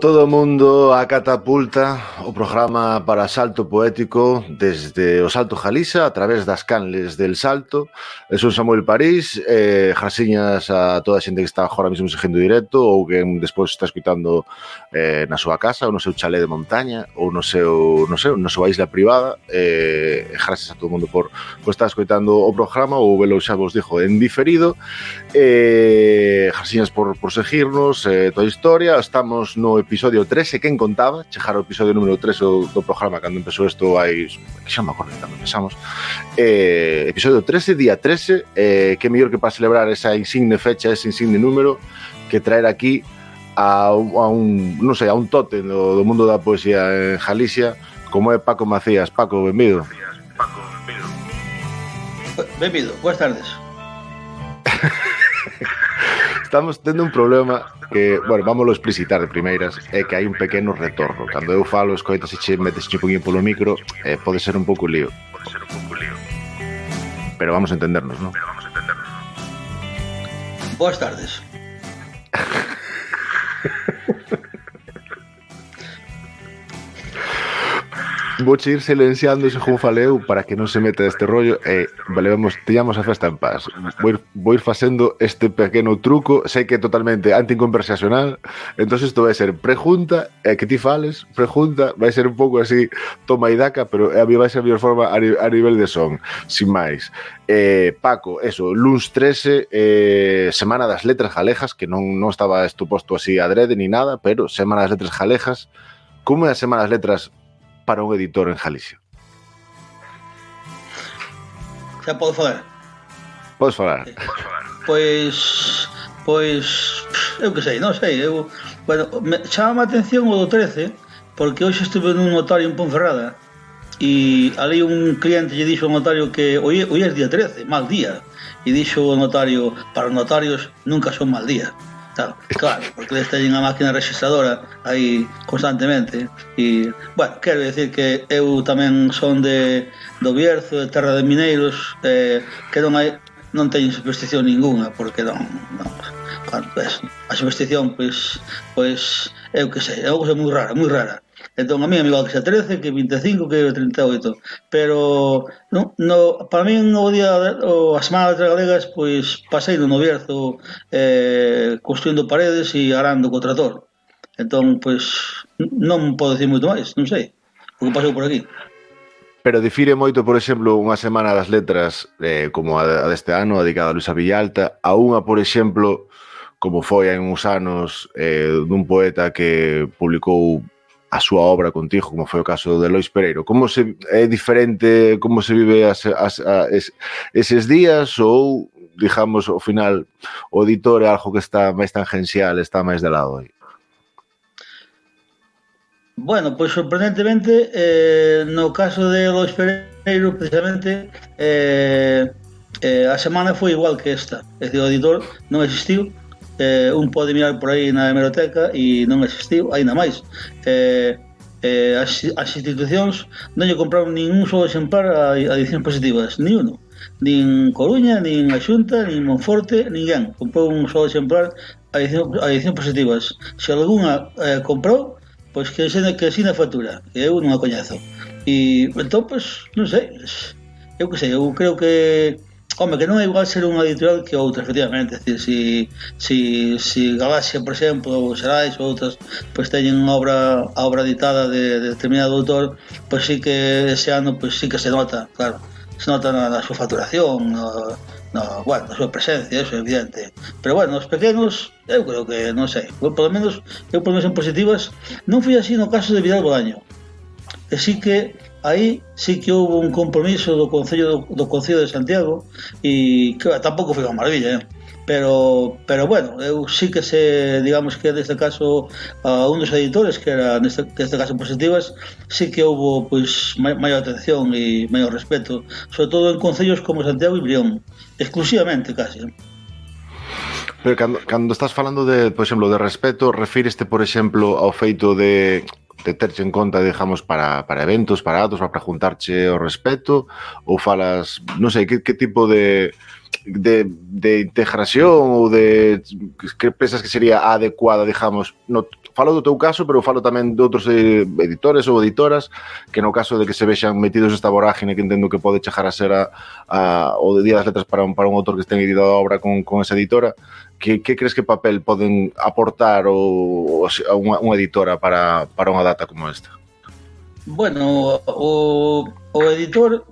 todo o mundo a catapulta o programa para salto poético desde o Salto Jalisa a través das canles del salto. Eu son Samuel París, eh, jasiñas a toda a xente que está agora mesmo seguindo directo ou que despois está escutando eh, na súa casa ou no seu chalé de montaña ou no seu, no seu, na súa isla privada. Eh, gracias a todo mundo por, por estar escutando o programa ou velo xa vos dixo en diferido. Eh, Jasiñas por, por seguirnos, eh, toda a historia. Estamos no episodio 13, eh, quen contaba? Chejar o episodio número 3 do, do programa cando empezou isto hai... Que xa me acordo cando empezamos. Eh, episodio 13, día 13. Eh, que mellor que para celebrar esa insigne fecha, ese insigne número, que traer aquí a, a un, non sei, a un tote do, do mundo da poesía en Galicia, como é Paco Macías. Paco, benvido. Paco, benvido. Benvido, boas tardes. Estamos tendo un problema que, bueno, vámoslo explicitar de primeiras, é que hai un pequeno retorno. Cando eu falo, escoitas e che metes un poquinho polo micro, eh, pode ser un pouco lío. Pode ser un pouco lío. Pero vamos a entendernos, non? Pero vamos a entendernos. Boas tardes. Voche ir silenciándose según faleu para que non se meta este rollo e valevamos, teñamos a festa en paz. Vou ir, vou ir facendo este pequeno truco, sei que é totalmente anticonversacional, entón isto vai ser pregunta, e que ti fales, pregunta, vai ser un pouco así toma e daca, pero a mí vai ser a mellor forma a, a nivel de son, sin máis. Eh, Paco, eso, luns 13, eh, Semana das Letras Galejas, que non, non estaba esto posto así adrede ni nada, pero Semana das Letras Galejas, como é a Semana das Letras para un editor en Galicia? Xa podo falar? Podes falar. Pois pois eu que sei, non sei, eu bueno, me chama a atención o do 13 porque hoxe estuve nun notario en Ponferrada e ali un cliente lle dixo ao notario que hoxe é día 13, mal día, e dixo o notario, para os notarios nunca son mal día. Claro, claro porque eles teñen a máquina registradora aí constantemente. E, bueno, quero decir que eu tamén son de do Bierzo, de Terra de Mineiros eh, que non hai non teño superstición ninguna porque non, non claro, pues, a superstición pois, pois eu que sei, é unha cousa moi rara, moi rara. Entón, a mí, amigo, que xa 13, que 25, que 38. Pero, no, no, para mí, o día, o, a Semana de Galegas, pois, pasei no novierzo eh, construindo paredes e arando co trator. Entón, pois, non podo dicir moito máis, non sei, o que pasou por aquí. Pero difire moito, por exemplo, unha semana das letras eh, como a deste ano, dedicada a Luisa Villalta, a unha, por exemplo, como foi hai uns anos, eh, dun poeta que publicou a súa obra contigo, como foi o caso de Lois Pereiro. Como se é diferente, como se vive as, as, as, eses días ou, digamos, ao final, o editor é algo que está máis tangencial, está máis de lado aí? Bueno, pois sorprendentemente, eh, no caso de Lois Pereiro, precisamente, eh, eh, a semana foi igual que esta. É dicir, o editor non existiu, eh, un pode mirar por aí na hemeroteca e non existiu, aínda máis. Eh, eh, as, as institucións non lle compraron ningún só exemplar a, a edicións positivas, ni uno. Nin Coruña, nin a Xunta, nin Monforte, ninguén. Comprou un só exemplar a edición, a edición positivas. Se algunha eh, comprou, pois que xe que asina factura, que eu non a coñezo. E entón, pois, non sei, eu que sei, eu creo que Home, que non é igual ser unha editorial que outra, efectivamente. Decir, si, si, si Galaxia, por exemplo, ou Xerais ou outras, pois teñen teñen obra, a obra editada de, de determinado autor, pois sí que ese ano pois sí que se nota, claro. Se nota na, na súa facturación, na, no, bueno, na súa presencia, eso é evidente. Pero bueno, os pequenos, eu creo que, non sei, eu, polo menos, eu polo menos en positivas, non foi así no caso de Vidal Bolaño. E sí que aí sí que houve un compromiso do Concello do, do Concello de Santiago e que tampouco foi unha maravilla, eh? pero pero bueno, eu sí que se digamos que neste caso a un dos editores que era neste, que neste caso positivas, sí que houve pois maior atención e maior respeto, sobre todo en concellos como Santiago e Brión, exclusivamente casi. Eh? Pero cando, cando estás falando de, por exemplo, de respeto, refíreste, por exemplo, ao feito de de terche en conta, digamos, para, para eventos, para datos, para preguntarche o respeto, ou falas, non sei, que, que tipo de de, de integración ou de que pensas que sería a adecuada, digamos, no, falo do teu caso, pero falo tamén de outros eh, editores ou editoras que no caso de que se vexan metidos nesta vorágine que entendo que pode chegar a ser a, a, o de Día das Letras para un, para un autor que estén editado a obra con, con esa editora, que, que crees que papel poden aportar ou a unha, unha editora para, para unha data como esta? Bueno, o, o editor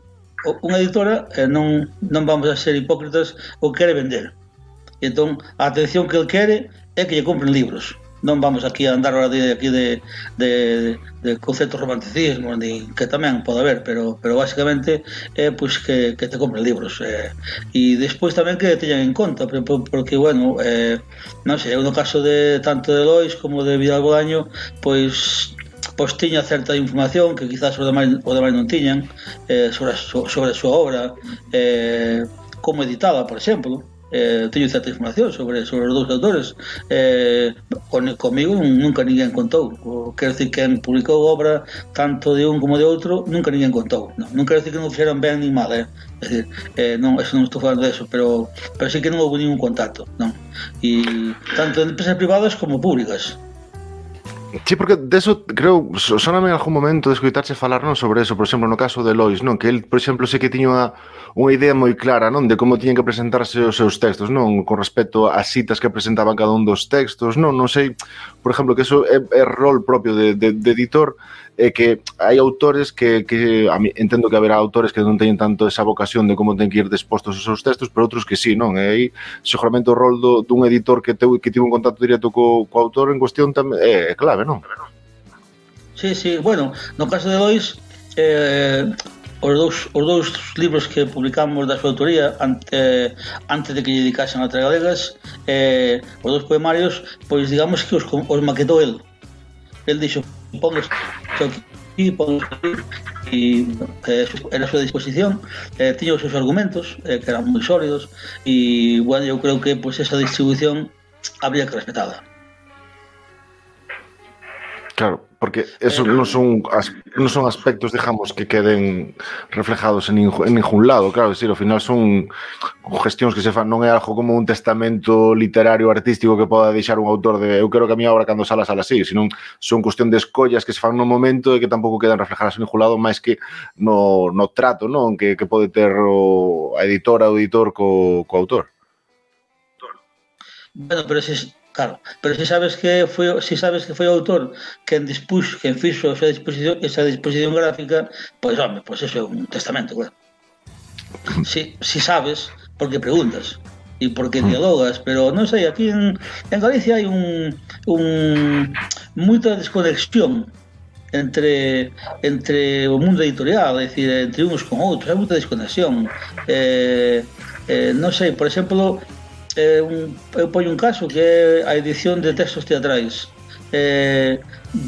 unha editora eh, non, non vamos a ser hipócritas o quere vender. E entón a atención que el quere é que lle compren libros. Non vamos aquí a andar ahora de aquí de, de, de conceptos romanticismo ni que tamén pode haber pero pero basicamente é eh, pois que, que te compren libros eh, e despois tamén que teñan en conta porque bueno eh, non sei, no caso de tanto de Lois como de Vidal Bolaño pois pois tiña certa información que quizás os demais, os demais non tiñan eh, sobre, a, sobre a súa obra eh, como editada, por exemplo. Eh, teño certa información sobre sobre os dous autores. Eh, con, comigo nunca ninguén contou. Quero dicir que publicou obra tanto de un como de outro nunca ninguén contou. Non, non quero dicir que non fixeran ben ni mal eh? é dicir, eh, non, eso non estou falando de eso pero, pero sí que non houve ningún contacto non? e tanto de empresas privadas como públicas. Sí, porque de eso creo, soname en algún momento de escoitarse falar non sobre eso, por exemplo, no caso de Lois, non? Que el, por exemplo, sei que tiña unha, unha idea moi clara, non? De como tiñen que presentarse os seus textos, non? Con respecto ás citas que presentaban cada un dos textos, non? Non sei, por exemplo, que eso é, é rol propio de, de, de editor, é que hai autores que, que a mí, entendo que haberá autores que non teñen tanto esa vocación de como ten que ir dispostos os seus textos, pero outros que sí, non? E aí, seguramente o rol do, dun editor que, te, que tivo un contacto directo co, co autor en cuestión tamén é, é clave, non? Sí, sí, bueno, no caso de Lois, eh, os dous, os dous libros que publicamos da súa autoría ante, antes de que lle dedicasen a Galegas eh, os dous poemarios pois digamos que os, os maquetou el dixo pon isto aquí, pon e eh, era a súa disposición. Eh, seus argumentos eh, que eran moi sólidos e bueno, eu creo que pues, esa distribución habría que respetada Claro, porque eso pero... non son as, non son aspectos, digamos, que queden reflejados en, ningun, en ningún lado, claro, decir, ao final son gestións que se fan, non é algo como un testamento literario artístico que poda deixar un autor de eu quero que a miña obra cando sala sala así, senón son cuestión de escollas que se fan no momento e que tampouco quedan reflejadas en ningún lado máis que no, no trato, non, que, que pode ter o, a editora ou editor co, co autor. Bueno, pero se, Claro, pero se sabes que foi se sabes que foi o autor quen dispuxo, quen fixo esa disposición, esa disposición gráfica, pois home, pois eso é un testamento, claro. Si, si sabes, porque preguntas e porque dialogas, pero non sei, aquí en, en Galicia hai un, un moita desconexión entre entre o mundo editorial, é dicir, entre uns con outros, hai moita desconexión. Eh, eh, non sei, por exemplo, eh, un, eu poño un caso que é a edición de textos teatrais. Eh,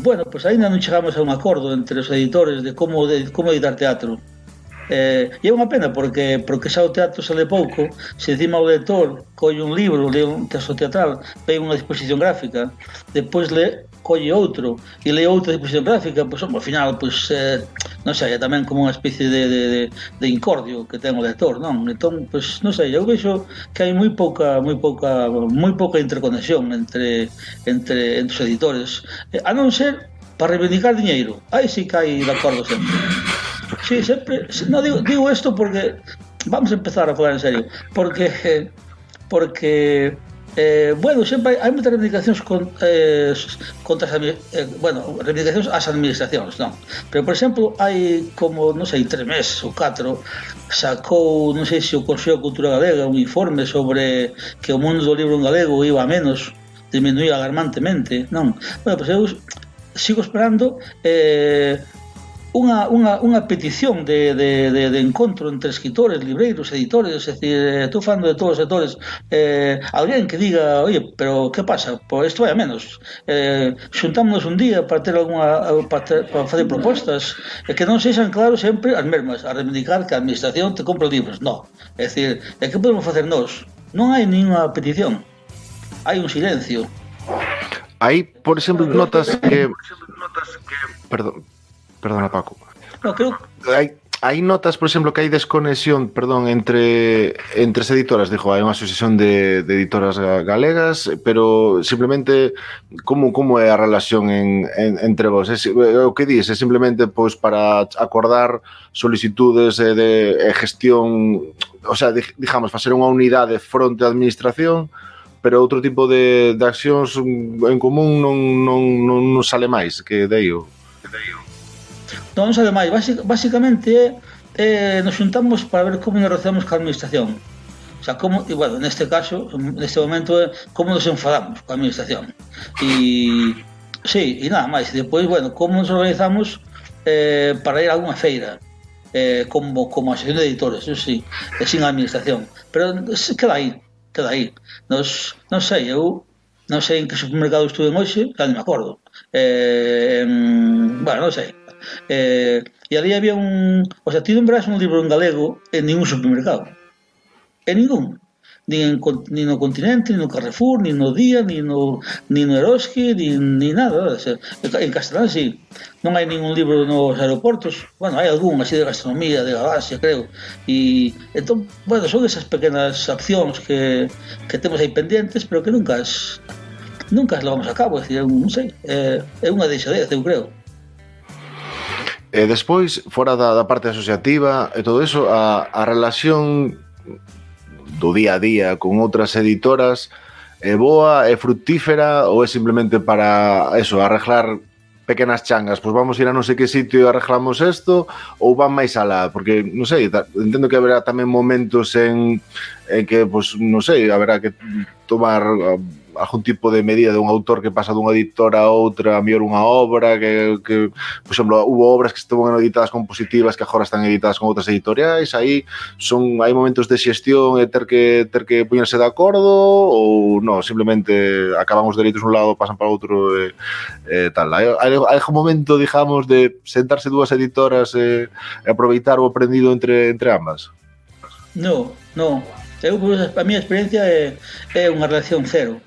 bueno, pois pues aínda non chegamos a un acordo entre os editores de como de, como editar teatro. Eh, e é unha pena porque porque xa o teatro sale pouco, se encima o lector colle un libro, lee un texto teatral, ve unha disposición gráfica, despois le colle outro e lei outra disposición gráfica, pois, ao final, pois, eh, non sei, é tamén como unha especie de, de, de, de incordio que ten o lector, non? Entón, pois, non sei, eu vexo que hai moi pouca, moi pouca, moi pouca interconexión entre, entre, entre os editores, eh, a non ser para reivindicar diñeiro. Aí sí que hai de acordo sempre. Sí, sempre, no, digo, digo esto porque vamos a empezar a falar en serio, porque porque Eh, bueno, sempre hai, hai moitas reivindicacións con, eh, contra as, eh, bueno, reivindicacións ás administracións, non? Pero, por exemplo, hai como, non sei, tres meses ou catro, sacou, non sei se o Consello de Cultura Galega un informe sobre que o mundo do libro en galego iba a menos, diminuía alarmantemente, non? Bueno, pois eu sigo esperando eh, unha, unha, unha petición de, de, de, de encontro entre escritores, libreiros, editores, é dicir, eh, estou falando de todos os sectores, eh, alguén que diga, oye, pero que pasa? Pois isto vai a menos. Eh, xuntámonos un día para ter alguna, para, ter, para facer propostas, e que non sexan claros sempre as mesmas, a reivindicar que a administración te compra libros, non. É dicir, e que podemos facer nós? Non hai ninguna petición, hai un silencio. Aí, por exemplo, notas que... Perdón, Perdona, Paco. No, creo... Hai, hai notas, por exemplo, que hai desconexión, perdón, entre entre as editoras, dixo, hai unha asociación de, de editoras galegas, pero simplemente como como é a relación en, en entre vos? É, eh, o que dis, é simplemente pois para acordar solicitudes de, de gestión, o sea, digamos, facer unha unidade fronte á administración, pero outro tipo de, de accións en común non, non, non, non sale máis que deio. Que o Non sabe máis, Basi, basicamente eh, nos xuntamos para ver como nos relacionamos coa administración. O sea, como, e, bueno, neste caso, neste momento, é como nos enfadamos coa administración. E, sí, e nada máis. Depois, bueno, como nos organizamos eh, para ir a alguna feira eh, como, como asociación de editores, eso sí, e sin administración. Pero queda aí, queda aí. Nos, non sei, eu non sei en que supermercado estuve hoxe, xa non me acordo. Eh, en, bueno, non sei eh, e ali había un... O sea, ti nombras un libro en galego en ningún supermercado. En ningún. Ni, en, ni no continente, ni no Carrefour, ni no Día, ni no, ni no Eroski, ni, ni nada. O sea, en castelán, sí. Non hai ningún libro nos aeroportos. Bueno, hai algún, así de gastronomía, de galaxia, creo. E, entón, bueno, son esas pequenas accións que, que temos aí pendentes, pero que nunca as, nunca as levamos a cabo. É dicir, non sei, é, é unha deixadez, eu creo. E despois, fora da, da parte asociativa e todo eso, a, a relación do día a día con outras editoras é boa, é fructífera ou é simplemente para eso, arreglar pequenas changas, pois vamos ir a non sei que sitio e arreglamos isto ou van máis alá, porque non sei, entendo que haberá tamén momentos en, en que pois non sei, haberá que tomar algún tipo de medida dun autor que pasa dunha editora a outra, a mellor unha obra que, que por exemplo, hubo obras que estaban editadas con positivas que agora están editadas con outras editoriais, aí son hai momentos de xestión e ter que ter que poñerse de acordo ou no, simplemente acabamos dereitos un lado, pasan para outro e, e tal. Hai, hai, hai un momento, digamos, de sentarse dúas editoras e, e aproveitar o aprendido entre entre ambas. No, no. Eu, a miña experiencia é, é unha relación cero.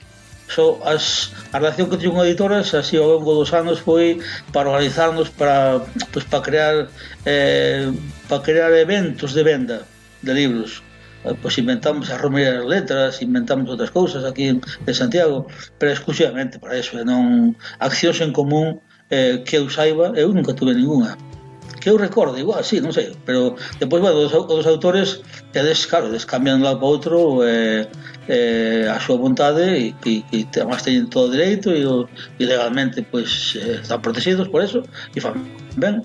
So, as, a relación que tiño con editoras así ao longo dos anos foi para organizarnos para, pues, para crear eh, para crear eventos de venda de libros eh, pues inventamos as romerías letras, inventamos outras cousas aquí en, en Santiago, pero exclusivamente para eso, e non accións en común eh, que eu saiba, eu nunca tuve ninguna que eu recordo, igual, sí, non sei, pero depois, bueno, os, os autores que des, claro, des cambian lá para outro eh, eh, a súa vontade e que, que además teñen todo o dereito e, e legalmente, pois, pues, eh, están protegidos por eso e fan ben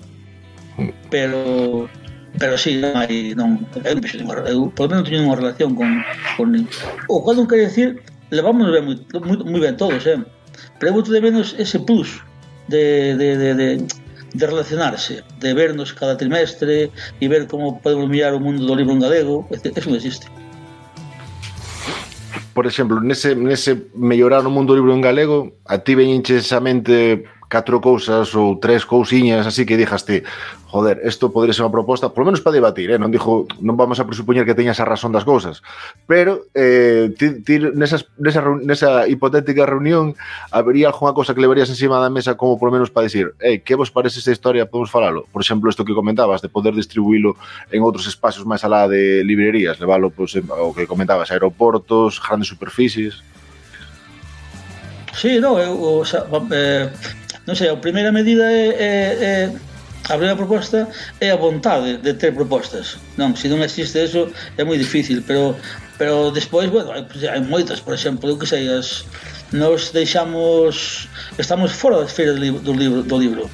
pero pero si sí, non hai non, eu, eu por lo menos teño unha relación con, con o cual non quer decir levamos ben, moi, moi, moi ben todos eh? pero eu de menos ese plus de, de, de, de de relacionarse, de vernos cada trimestre e ver como podemos mirar o mundo do libro en galego, eso non existe. Por exemplo, nese, nese mellorar o mundo do libro en galego, a ti veñinches a mente catro cousas ou tres cousiñas así que dixaste, joder, isto podría ser unha proposta, polo menos para debatir, eh? non dixo, non vamos a presupoñer que teñas a razón das cousas, pero eh, ti, ti nesas, nesa, nesa hipotética reunión habería algunha cosa que levarías encima da mesa como polo menos para decir, hey, que vos parece esta historia, podemos falalo? Por exemplo, isto que comentabas, de poder distribuílo en outros espacios máis alá de librerías, leválo, pois, pues, o que comentabas, aeroportos, grandes superficies... Sí, no, eu, o, xa, eh, Non sei, a primeira medida é, é, é a primeira proposta é a vontade de ter propostas. Non, se non existe eso é moi difícil, pero pero despois, bueno, hai, hai moitas, por exemplo, eu que sei, as, nos deixamos, estamos fora das feiras do libro, do libro.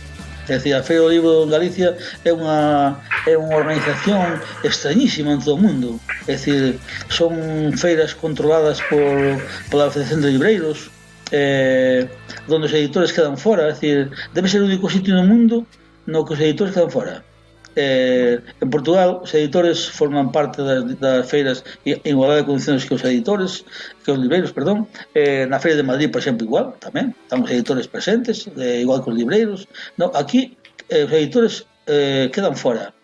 É dicir, a Feira do Libro de Galicia é unha, é unha organización extrañísima en todo o mundo. É dicir, son feiras controladas por, pola Asociación de Libreiros, eh, donde os editores quedan fora, é dicir, debe ser o único sitio no mundo no que os editores quedan fora. Eh, en Portugal, os editores forman parte das, das feiras en igualdade de condicións que os editores, que os libreiros, perdón. Eh, na Feira de Madrid, por exemplo, igual, tamén, están os editores presentes, eh, igual que os libreiros. No, aquí, eh, os editores eh, quedan fora.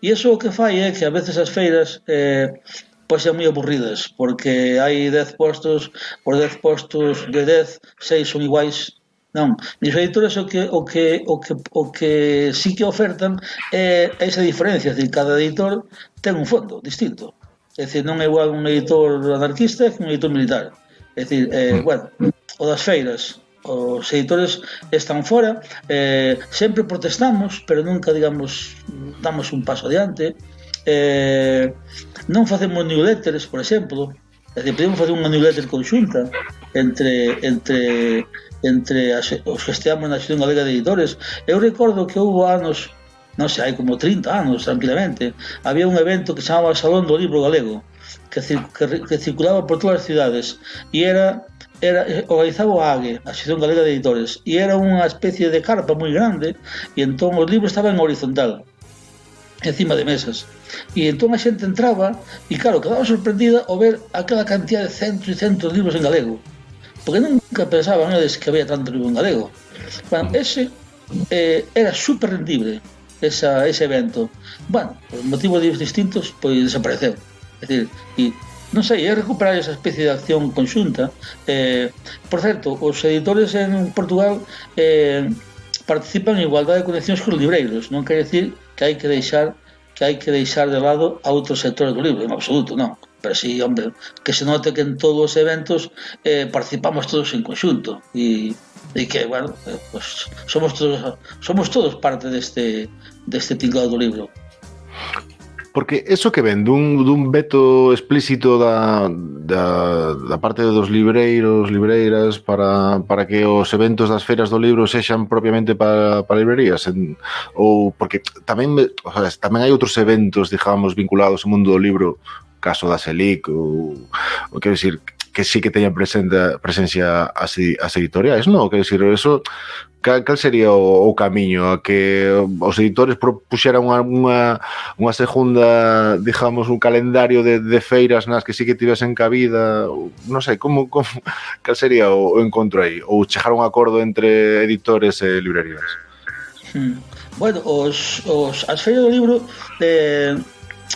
E iso o que fai é que a veces as feiras eh, pois é moi aburridas, porque hai 10 postos, por 10 postos de 10, 6 son iguais. Non, mis editores o que o que o que o que sí que ofertan é esa diferencia, de cada editor ten un fondo distinto. É dicir, non é igual un editor anarquista que un editor militar. É dicir, eh, mm. bueno, o das feiras, os editores están fora, eh, sempre protestamos, pero nunca, digamos, damos un paso adiante. Eh, non facemos newsletters, por exemplo, que podemos facer unha newsletter conxunta entre entre entre as, os que esteamos na Xunión Galega de Editores. Eu recordo que houve anos, non sei, hai como 30 anos, tranquilamente, había un evento que chamaba Salón do Libro Galego, que, que, que circulaba por todas as cidades, e era era organizaba o AGE, a Asociación Galega de Editores, e era unha especie de carpa moi grande, e entón os libros estaban en horizontal encima de mesas. E entón a xente entraba e claro, quedaba sorprendida ao ver aquela cantidad de centros e centros de libros en galego. Porque nunca pensaban eles que había tanto libro en galego. Bueno, ese eh, era super rendible esa, ese evento. Bueno, por motivos distintos, pois desapareceu. É dicir, e non sei, é recuperar esa especie de acción conxunta. Eh, por certo, os editores en Portugal eh, participan en igualdade de condicións cos os libreiros, non quer decir que hai que deixar que hai que deixar de lado a outros sectores do libro, en absoluto, non. Pero sí, hombre, que se note que en todos os eventos eh, participamos todos en conxunto e, e que, bueno, eh, pues, somos todos somos todos parte deste deste tinglado do libro. Porque eso que ven dun, dun veto explícito da, da, da parte dos libreiros, libreiras para, para que os eventos das feiras do libro sexan propiamente para, para librerías en, ou porque tamén o sea, tamén hai outros eventos, digamos, vinculados ao mundo do libro caso da Selic ou, ou quero dicir que sí que teñan presente, presencia as, as editoriais, non? Quer dizer, eso cal, cal sería o, o camiño a que os editores propuxeran unha, unha, unha segunda, digamos, un calendario de, de feiras nas que sí que tivesen cabida, non sei, como, como cal sería o, o encontro aí? Ou chegar un acordo entre editores e librerías? Hmm. Bueno, os, os, as feiras do libro eh,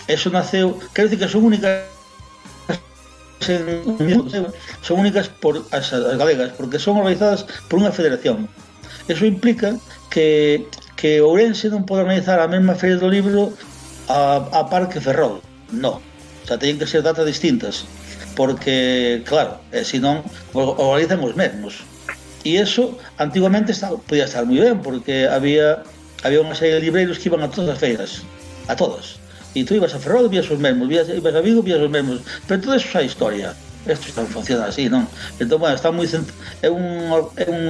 eso naceu, quero dicir que son únicas ser, son únicas por as, as galegas, porque son organizadas por unha federación. Eso implica que, que Ourense non pode organizar a mesma Feira do Libro a, a Parque Ferrol. No, xa teñen que ser datas distintas, porque, claro, eh, senón organizan os mesmos. E eso, antiguamente, estaba, podía estar moi ben, porque había había unha serie de libreiros que iban a todas as feiras, a todas. E tú ibas a Ferrol, vías os mesmos, vías, ibas a Vigo, vías os mesmos. Pero todo eso xa é historia. Isto está funciona así, non? Entón, bueno, está moi é un, é un,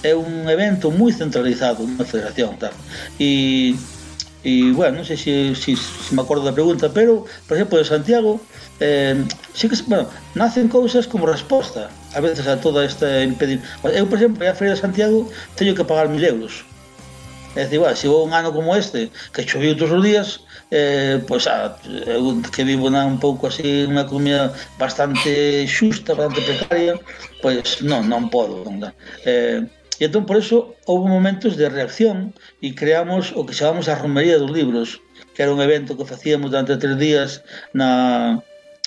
é un evento moi centralizado na federación, tal. E, e bueno, non sei se, se, se me acordo da pregunta, pero, por exemplo, de Santiago, eh, sí que, bueno, nacen cousas como resposta a veces a toda esta impedimento. Eu, por exemplo, a Feira de Santiago teño que pagar mil euros. É dicir, bueno, se vou un ano como este, que choviu todos os días, eh, pois ah, eu que vivo na un pouco así unha economía bastante xusta, bastante precaria, pois non, non podo. Non, eh, e entón por eso houve momentos de reacción e creamos o que chamamos a romería dos libros, que era un evento que facíamos durante tres días na,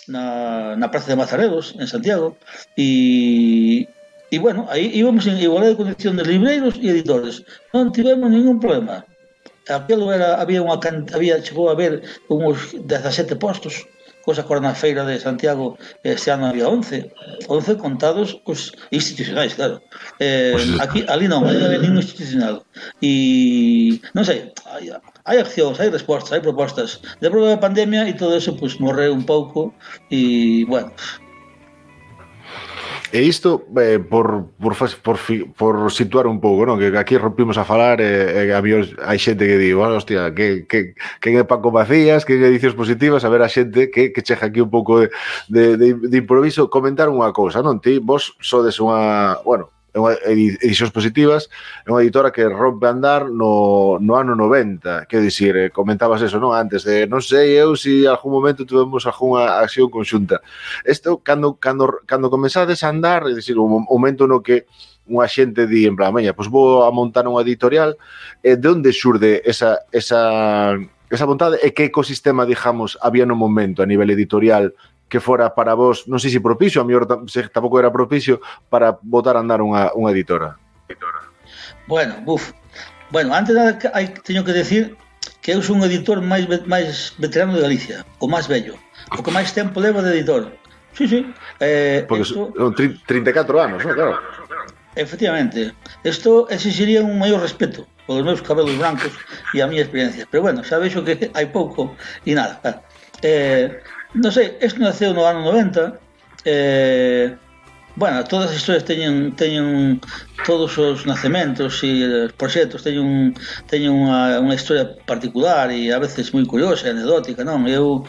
na, na Praza de Mazaredos, en Santiago, e, e bueno, aí íbamos en igualdade de condición de libreiros e editores. Non tivemos ningún problema aquilo era, había unha había chegou a haber uns 17 postos cosa que na feira de Santiago este ano había 11 11 contados os institucionais, claro. Eh, pues, aquí, ali non, ali non había ningún institucional. E non sei hai, hai accións, hai respostas, hai propostas. De prova da pandemia e todo eso pues, morreu un pouco e bueno, E isto, eh, por, por, por, por situar un pouco, non? que aquí rompimos a falar e, eh, e había, hai xente que di, bueno, hostia, que, que, que é Paco Macías, que é edicións positivas, a ver a xente que, que chega aquí un pouco de, de, de, de improviso, comentar unha cousa, non? Ti, vos sodes unha, bueno, é unha edicións positivas, é unha editora que rompe andar no, no ano 90, que dicir, eh, comentabas eso, non? Antes de, non sei eu se si algún momento tivemos algunha acción conxunta. Isto, cando, cando, cando comenzades a andar, é dicir, o momento no que unha xente di en plan, meña, pois vou a montar unha editorial, e de onde xurde esa, esa, esa vontade e que ecosistema, digamos, había no momento a nivel editorial que fora para vos, non sei se propicio, a mellor se tampouco era propicio para botar a andar unha, unha editora. Bueno, buf. Bueno, antes nada hai, teño que decir que eu son un editor máis máis veterano de Galicia, o máis bello, o que máis tempo levo de editor. Sí, sí. Eh, Porque esto... son 34 anos, ¿no? Claro. Efectivamente. Isto exigiría un maior respeto polos meus cabelos brancos e a miña experiencia. Pero bueno, xa vexo que hai pouco e nada. Eh, non sei, isto naceu no ano 90 eh, bueno, todas as historias teñen, teñen todos os nacementos e os proxectos teñen, teñen unha, unha historia particular e a veces moi curiosa, anecdótica, non? Eu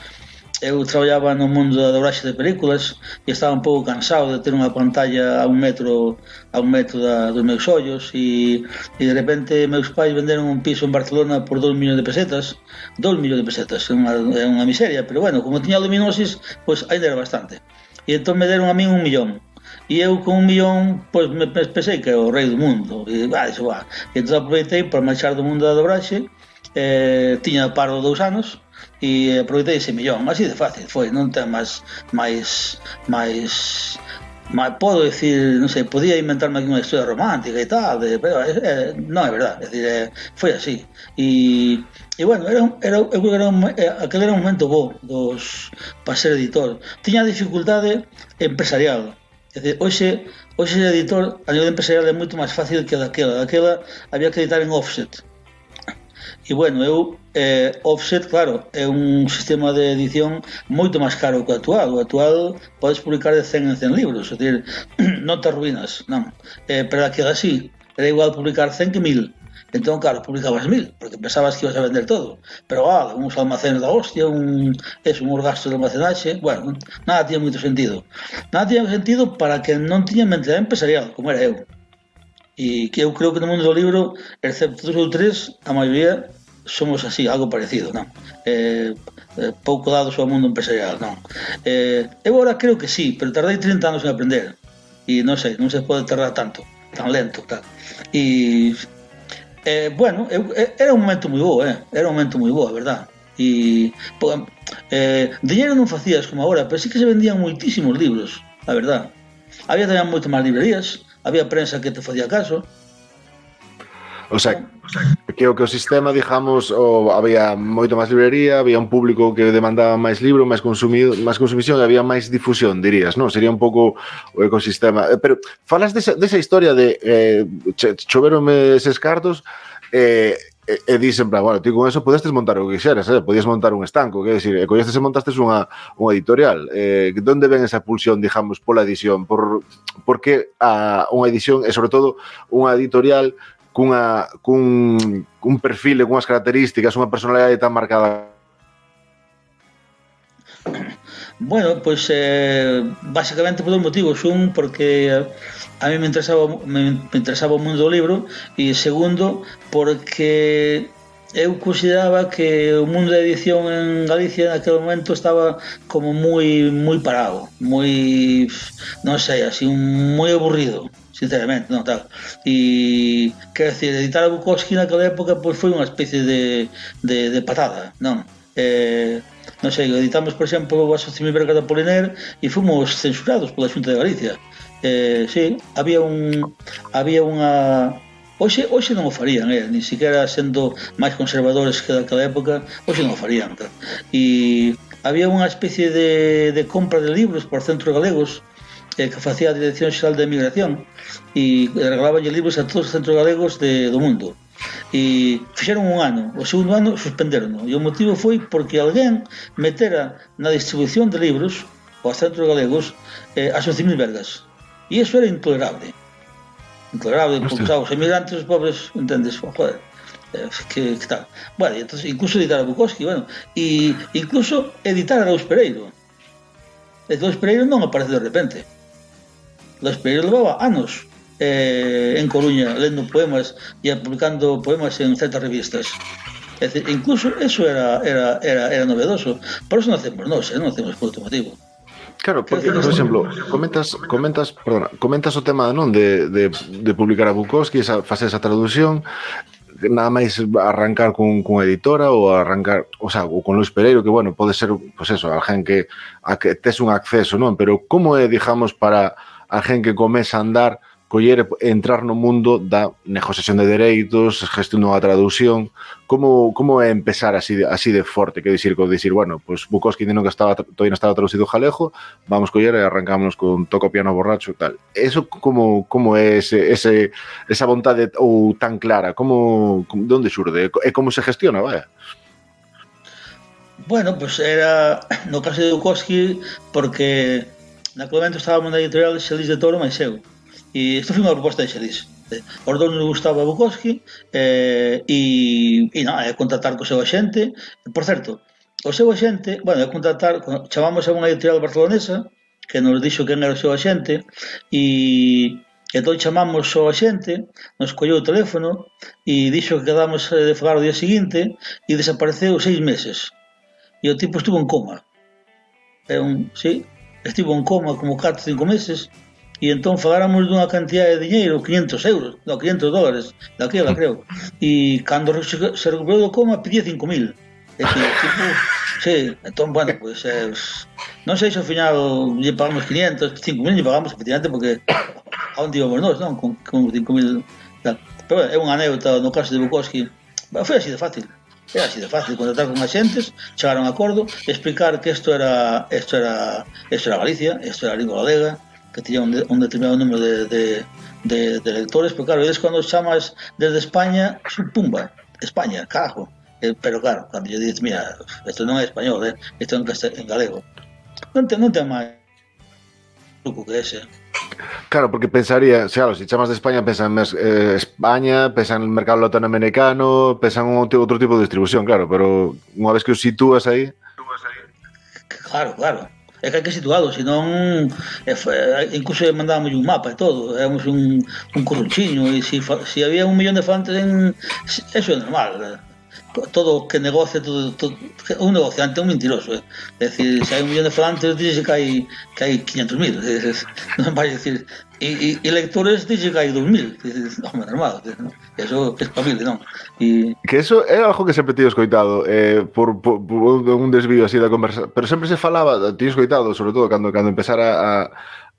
eu traballaba no mundo da dobraxe de películas e estaba un pouco cansado de ter unha pantalla a un metro a un metro da, dos meus ollos e, e de repente meus pais venderon un piso en Barcelona por 2 millóns de pesetas 2 millóns de pesetas é unha, é unha miseria, pero bueno, como tiña luminosis pois pues, ainda era bastante e entón me deron a min un millón E eu con un millón, pois me pensei que era o rei do mundo. E, va, dixo, va. e entón aproveitei para marchar do mundo da dobraxe, eh, tiña paro dous anos, e aproveitei ese millón, así de fácil foi, non ten máis máis máis ma, podo dicir, non sei, podía inventarme aquí unha historia romántica e tal, de, pero eh, non é verdade, é dicir, foi así. E, e bueno, era, era, eu creo que era un, eh, aquel era un momento bo dos, para ser editor. Tiña dificultade empresarial, é dicir, hoxe, hoxe ser editor a nivel empresarial é moito máis fácil que daquela, daquela había que editar en offset, E bueno, eu eh, Offset, claro, é un sistema de edición moito máis caro que o actual. O actual podes publicar de 100 en 100 libros, é dicir, non te arruinas, non. Eh, pero daquela así, era igual publicar 100 que 1000. Entón, claro, publicabas mil, porque pensabas que ibas a vender todo. Pero, ah, uns almacenes da hostia, un, es un gastos de almacenaxe, bueno, nada tiña moito sentido. Nada tiña sentido para que non tiña mentalidade empresarial, como era eu. E que eu creo que no mundo do libro, excepto dos ou tres, a maioría somos así, algo parecido, non? Eh, eh, pouco dados ao mundo empresarial, non? Eh, eu agora creo que sí, pero tardei 30 anos en aprender. E non sei, non se pode tardar tanto, tan lento, tal. E eh, bueno, eu, eh, era un momento moi bo, eh? Era un momento moi bo, a verdad. E eh, dinheiro non facías como agora, pero sí que se vendían moitísimos libros, a verdad. Había tamén moito máis librerías, había prensa que te facía caso, O sea, que o que o sistema, digamos, o había moito máis librería, había un público que demandaba máis libro, máis consumido, máis consumición, había máis difusión, dirías, non? Sería un pouco o ecosistema. Eh, pero falas desa, desa historia de eh, choverome eses cartos, eh, e, e dicen, plan, bueno, ti con eso podestes montar o que quixeras, eh? podías montar un estanco, que decir, e collestes e montastes unha, unha editorial. Eh, donde ven esa pulsión, digamos, pola edición? Por, por que a, unha edición, e sobre todo unha editorial cunha, cun, cun perfil e cunhas características, unha personalidade tan marcada Bueno, pois pues, eh, basicamente por dos motivos. Un, porque a mí me interesaba, me, me interesaba o mundo do libro e segundo, porque eu consideraba que o mundo da edición en Galicia naquele momento estaba como moi moi parado, moi non sei, así moi aburrido sinceramente, non tal. E, quer dizer, editar a Bukowski naquela época pois foi unha especie de, de, de patada, non? Eh, non sei, editamos, por exemplo, o Asociación Ibérica da Poliner e fomos censurados pola Xunta de Galicia. Eh, sí, había un había unha Hoxe, hoxe non o farían, eh? ni siquiera sendo máis conservadores que daquela época, hoxe non o farían. Tal. E había unha especie de, de compra de libros por centros galegos, eh, que facía a Dirección Xeral de Migración e regalaban libros a todos os centros galegos de, do mundo. E fixeron un ano, o segundo ano suspenderon e o motivo foi porque alguén metera na distribución de libros aos centros galegos eh, as 11.000 vergas. E iso era intolerable. Intolerable, porque xa, os emigrantes os pobres, entendes, oh, joder eh, que, que tal, bueno, e entonces, incluso editar a Bukowski, bueno, e incluso editar a Gaus Pereiro. E Gaus Pereiro non aparece de repente. Las Pereiras levaba anos eh, en Coruña lendo poemas e publicando poemas en certas revistas. É dicir, incluso eso era, era, era, era novedoso. Por eso nacemos nós, eh? non hacemos por outro motivo. Claro, porque, por exemplo, comentas, comentas, perdona, comentas o tema non de, de, de publicar a Bukowski, esa, fase esa traducción, nada máis arrancar con, con editora ou arrancar, o sea, ou con Luis Pereiro, que, bueno, pode ser, pois pues eso, alguén que, a que tes un acceso, non? Pero como é, digamos, para a gen que comeza a andar, coller entrar no mundo da negociación de dereitos, gestión da traducción, como como é empezar así de, así de forte, que dicir, co dicir, bueno, pues Bukowski non que estaba todavía non estaba traducido galego, vamos coller e arrancámonos con toco piano borracho e tal. Eso como como é ese, ese esa vontade ou tan clara, como, como de onde xurde e como se gestiona, vaya. Bueno, pues era no caso de Bukowski porque Naquele momento estábamos na editorial Xelis de Toro máis eu. E isto foi unha proposta de Xelis. Os dous non gustaba Bukowski eh, e, e non, é contactar co seu axente. Por certo, o seu axente, bueno, é contactar, chamamos a unha editorial barcelonesa que nos dixo quen era o seu axente e Entón chamamos ao axente, nos colleu o teléfono e dixo que quedamos eh, de falar o día seguinte e desapareceu seis meses. E o tipo estuvo en coma. É un, sí, estivo en coma como 4 5 meses e entón faláramos dunha cantidad de diñeiro, 500 euros, no, 500 dólares, daquela creo. E cando se recuperou do coma pedía 5.000. É que, tipo, sí, entón, bueno, pues, eh, non sei se ao final lle pagamos 500, 5.000 lle pagamos efectivamente porque a onde íbamos nós, non? Con, con 5.000 tal. Pero bueno, é unha anécdota no caso de Bukowski. Bueno, foi así de fácil. Era así de fácil, contratar con agentes, chegar a un acordo, explicar que isto era, isto era, isto era Galicia, isto era a lingua galega, que tiña un, de, un determinado número de, lectores, pero claro, eles cando chamas desde España, pumba, España, carajo. Eh, pero claro, cando yo dices, mira, isto non é español, eh? isto é en, en galego. Non te, non truco que ese. Claro, porque pensaría, claro, se chamas de España pensan eh, España, pensan el mercado latinoamericano, pensan un outro, tipo de distribución, claro, pero unha vez que os sitúas aí... Claro, claro. É que hai que situado, senón é, eh, eh, incluso mandábamos un mapa e todo, éramos un, un curruchiño e se si, si había un millón de fantes en, eso é normal, eh todo que negocia todo, todo un negociante é un mentiroso eh? é dicir, se hai un millón de falantes dixe que hai, que hai 500.000 eh, non vai dicir e, e, e lectores dixe que hai 2.000 dices, eh, home, normal eh, non? eso es pabile, non e... que eso é algo que sempre tío escoitado eh, por, por, por un desvío así da conversa pero sempre se falaba, tío escoitado sobre todo cando, cando empezara a,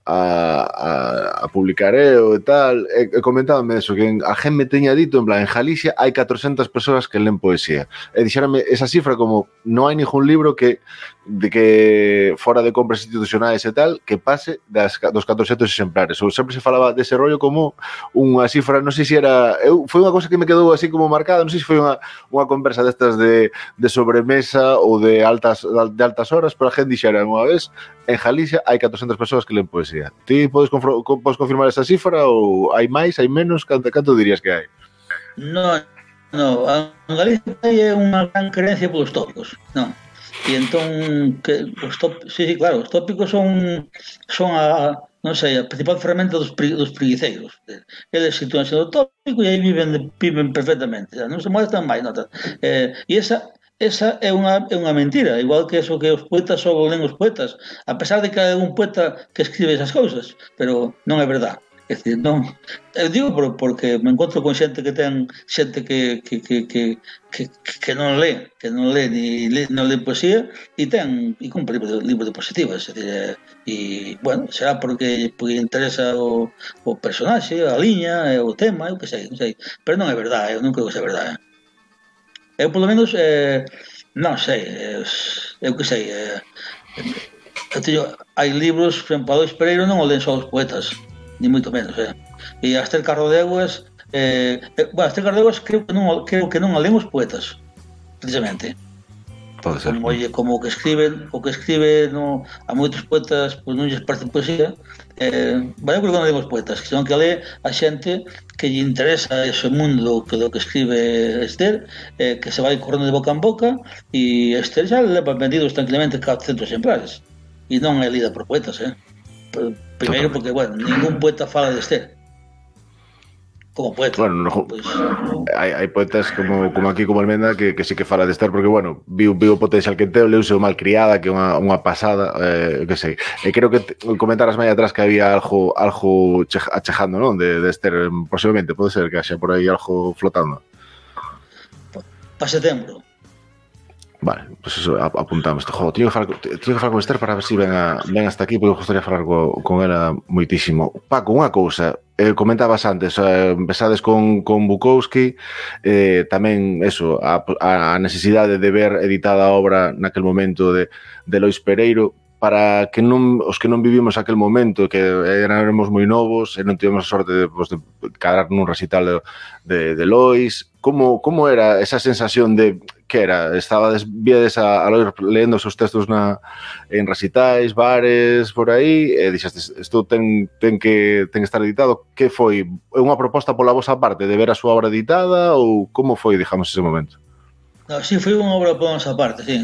a, a, a publicareo eh, e tal, e, e comentábame eso, que en, a gen me teña dito, en plan, en Galicia hai 400 persoas que len poesía. E dixérame esa cifra como, non hai ningún libro que de que fora de compras institucionais e tal, que pase das, dos 400 exemplares. Ou sempre se falaba dese rollo como unha cifra, non sei se era... Eu, foi unha cosa que me quedou así como marcada, non sei se foi unha, unha conversa destas de, de sobremesa ou de altas, de altas horas, pero a gente dixera unha vez, en Galicia hai 400 persoas que leen poesía. Ti podes, podes confirmar esa cifra ou hai máis, hai menos? Canto, canto dirías que hai? Non, non. En Galicia hai unha gran creencia polos tópicos. Non E entón, que os top, sí, sí, claro, os tópicos son, son a, non sei, a principal ferramenta dos, pri, dos preguiceiros. Eles sitúanse no tópico e aí viven, viven perfectamente, non se molestan máis. Non, eh, e esa, esa é unha, é unha mentira, igual que eso que os poetas só len os poetas, a pesar de que hai un poeta que escribe esas cousas, pero non é verdade. É dicir, non, eu digo por, porque me encontro con xente que ten xente que, que, que, que, que, que non lé, que non lé ni lé, non lé poesía e ten e compre libros, de positivos, é dicir, eh, e bueno, será porque porque interesa o, o personaxe, a liña, eh, o tema, eu que sei, non sei, pero non é verdade, eu non creo que sea verdade. Eu polo menos eh, non sei, eu, eu que sei, eh, eu teño, hai libros, por exemplo, a Dois Pereiro non o len só os poetas, ni moito menos. Eh. E as tres eh, eh, bueno, as tres creo que non, creo que non a lemos poetas, precisamente. Pode ser. Como, como o que escriben, o que escribe no, a moitos poetas, pois non lles parte poesía, eh, vale, creo que non lemos poetas, senón que lee a xente que lle interesa ese mundo que do que escribe Esther, eh, que se vai correndo de boca en boca, e Esther xa leva vendidos tranquilamente 400 exemplares. E non é lida por poetas, eh? Primeiro porque, bueno, ningún poeta fala de Esther. Como poeta. Bueno, no, pues, no. hai, hai poetas como, como aquí, como Almenda, que, que sí que fala de Esther, porque, bueno, viu, viu o potencial que teo, leuse o malcriada, que é unha, unha pasada, eh, que sei. E creo que comentaras máis atrás que había algo, algo achejando, non? De, de Esther, posiblemente, pode ser que haxa por aí algo flotando. Pa setembro. Vale, pues eso, apuntamos este jogo. Que falar, tiño que falar con Esther para ver se si ven, a, ven hasta aquí, porque gostaría falar co, con ela ah, moitísimo. Paco, unha cousa, eh, comentabas antes, eh, empezades con, con Bukowski, eh, tamén eso, a, a necesidade de ver editada a obra naquel momento de, de Lois Pereiro, para que non os que non vivimos aquel momento que éramos moi novos e non tivemos a sorte de, pues, de cadrar nun recital de, de, de Lois como como era esa sensación de que era, estaba viades a, a lendo os seus textos na, en recitais, bares, por aí, e dixestes, isto ten, ten, que, ten que estar editado, que foi? Unha proposta pola vosa parte de ver a súa obra editada ou como foi, digamos, ese momento? No, sí, foi unha obra pola nosa parte, sí.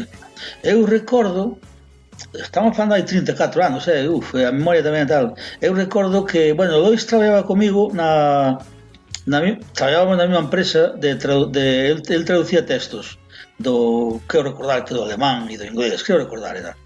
Eu recordo, estamos falando hai 34 anos, eh, uf, a memoria tamén tal, eu recordo que, bueno, Lois traballaba comigo na, na, traballábamos na mesma empresa de, de, de, el, el traducía textos do creo recordar que do alemán e do inglés, creo recordar era.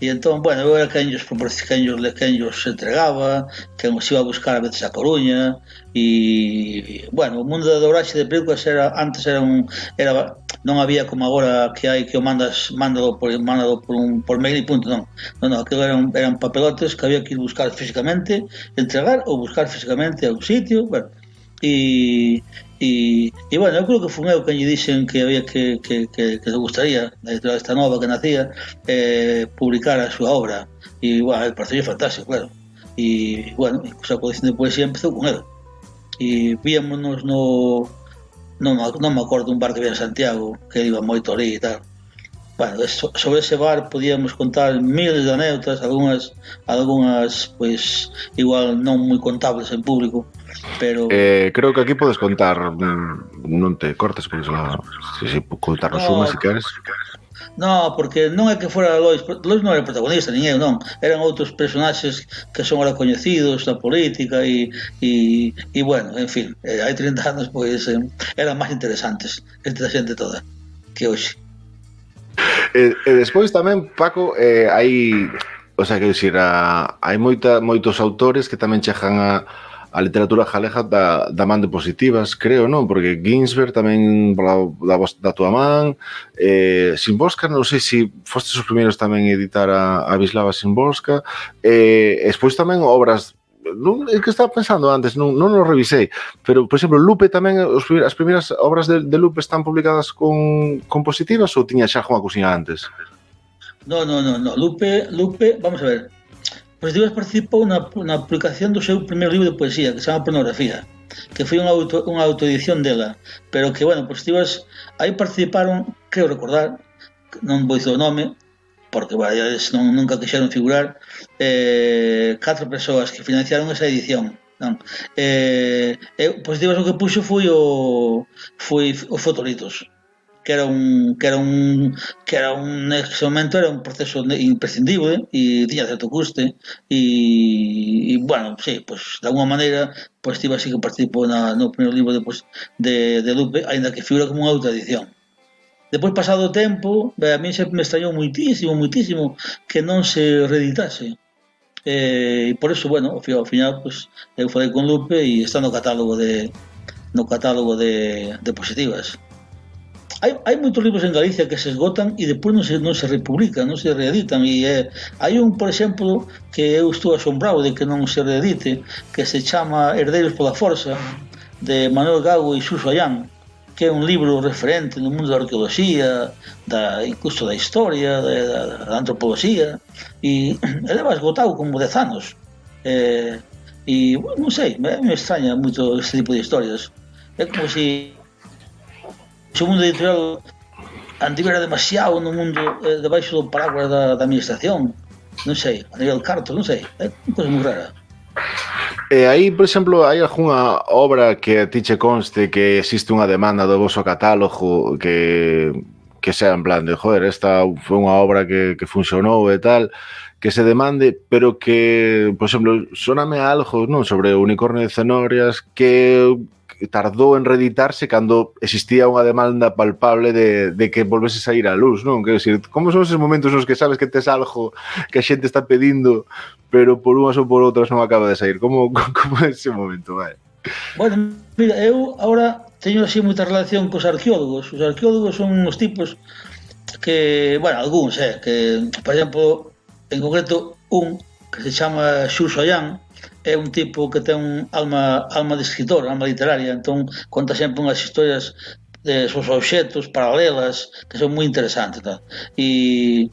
E entón, bueno, eu era quen os, quen os, quen os entregaba, quen os iba a buscar a veces a Coruña, e, bueno, o mundo da dobraxe de películas era, antes era un, era, non había como agora que hai que o mandas, mandado por, mandado por, un, por mail e punto, non. Non, non, aquilo eran, eran papelotes que había que ir buscar físicamente, entregar ou buscar físicamente a un sitio, bueno, e, E, e bueno, eu creo que fun eu que lle dixen que había que, que, que, que se gustaría eh, da editorial esta nova que nacía eh, publicar a súa obra. E, bueno, pareceu fantástico, claro. E, bueno, a colección de poesía empezou con el e víamonos no non, non me acordo un bar que había en Santiago que iba moito ali e tal. Bueno, sobre ese bar podíamos contar miles de anécdotas, algunhas, algunhas pois, igual non moi contables en público, Pero... Eh, creo que aquí podes contar mm, non te cortes porque iso se si, si, contarnos no, unha se si queres No, porque non é que fora Lois, Lois non era protagonista, nin eu non, eran outros personaxes que son ahora coñecidos na política e, e, e bueno, en fin, eh, hai 30 anos pois eh, eran máis interesantes esta xente toda que hoxe. E, e despois tamén, Paco, eh, hai, o sea, que dicir, a, hai moita, moitos autores que tamén chejan a, a literatura galega da, da man de positivas, creo, non? Porque Ginsberg tamén da, da, da tua man, eh, Simbosca, non sei se si fostes os primeiros tamén a editar a, a Bislava Simbosca, eh, despois tamén obras non, é que estaba pensando antes, non, non o revisei, pero, por exemplo, Lupe tamén, os, as primeiras obras de, de Lupe están publicadas con, con positivas ou tiña xa unha cousinha antes? No, no, no, no. Lupe, Lupe, vamos a ver, Positivas participou na, na publicación do seu primeiro libro de poesía, que se chama Pornografía, que foi unha, auto, unha autoedición dela, pero que, bueno, Positivas, aí participaron, creo recordar, non vou dicir o nome, porque bueno, eles non, nunca quixeron figurar, eh, catro persoas que financiaron esa edición. Non. Eh, eh, positivas o que puxo foi o foi o fotolitos que era un que era un que era un nese momento era un proceso imprescindible e tiña certo custe e, e bueno, sí, pues, de alguma maneira pues estive así que participou na, no primeiro libro de, pues, de, de Lupe ainda que figura como unha autoedición Depois pasado o tempo, eh, a mí se me extrañou muitísimo, muitísimo que non se reeditase. Eh, e por eso, bueno, ao final, pues, eu falei con Lupe e está no catálogo de no catálogo de, de positivas hai, hai moitos libros en Galicia que se esgotan e depois non se, non se republican, non se reeditan e eh, hai un, por exemplo, que eu estou asombrado de que non se reedite que se chama Herdeiros pola Forza de Manuel Gago e Suso Allán que é un libro referente no mundo da arqueoloxía, da, incluso da historia, da, da, da antropoloxía, e eleva esgotado como dez anos. Eh, e, bueno, non sei, me, me extraña moito este tipo de historias. É como se si o mundo editorial antivera demasiado no mundo eh, debaixo do paraguas da, da administración. Non sei, a nivel carto, non sei. É unha cosa moi rara. E aí, por exemplo, hai algunha obra que a ti che conste que existe unha demanda do vosso catálogo que que sea en plan de, joder, esta foi unha obra que, que funcionou e tal, que se demande, pero que, por exemplo, soname algo, non, sobre Unicornio de Cenorias, que tardou en reeditarse cando existía unha demanda palpable de, de que volvese a ir a luz, non? Quero dicir, como son esos momentos nos que sabes que tes algo que a xente está pedindo, pero por unhas ou por outras non acaba de sair? Como, como é ese momento, vai? Bueno, mira, eu agora teño así moita relación cos arqueólogos. Os arqueólogos son uns tipos que, bueno, algúns, eh, que, por exemplo, en concreto, un que se chama Xu Soyan, é un tipo que ten alma, alma de escritor, alma literaria, entón conta sempre unhas historias de seus obxetos paralelas que son moi interesantes. Tá? E,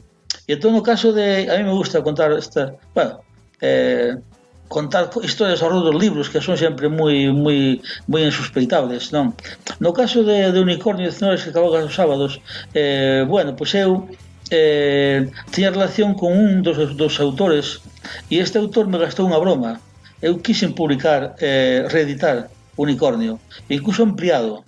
e entón no caso de... A mí me gusta contar esta... Bueno, eh, contar historias ao redor dos libros que son sempre moi moi moi insuspeitables, non? No caso de, de Unicornio de Cenores que cabalgas os sábados, eh, bueno, pois eu eh, tiña relación con un dos, dos autores e este autor me gastou unha broma. Eu quixen publicar, eh, reeditar Unicornio, incluso ampliado.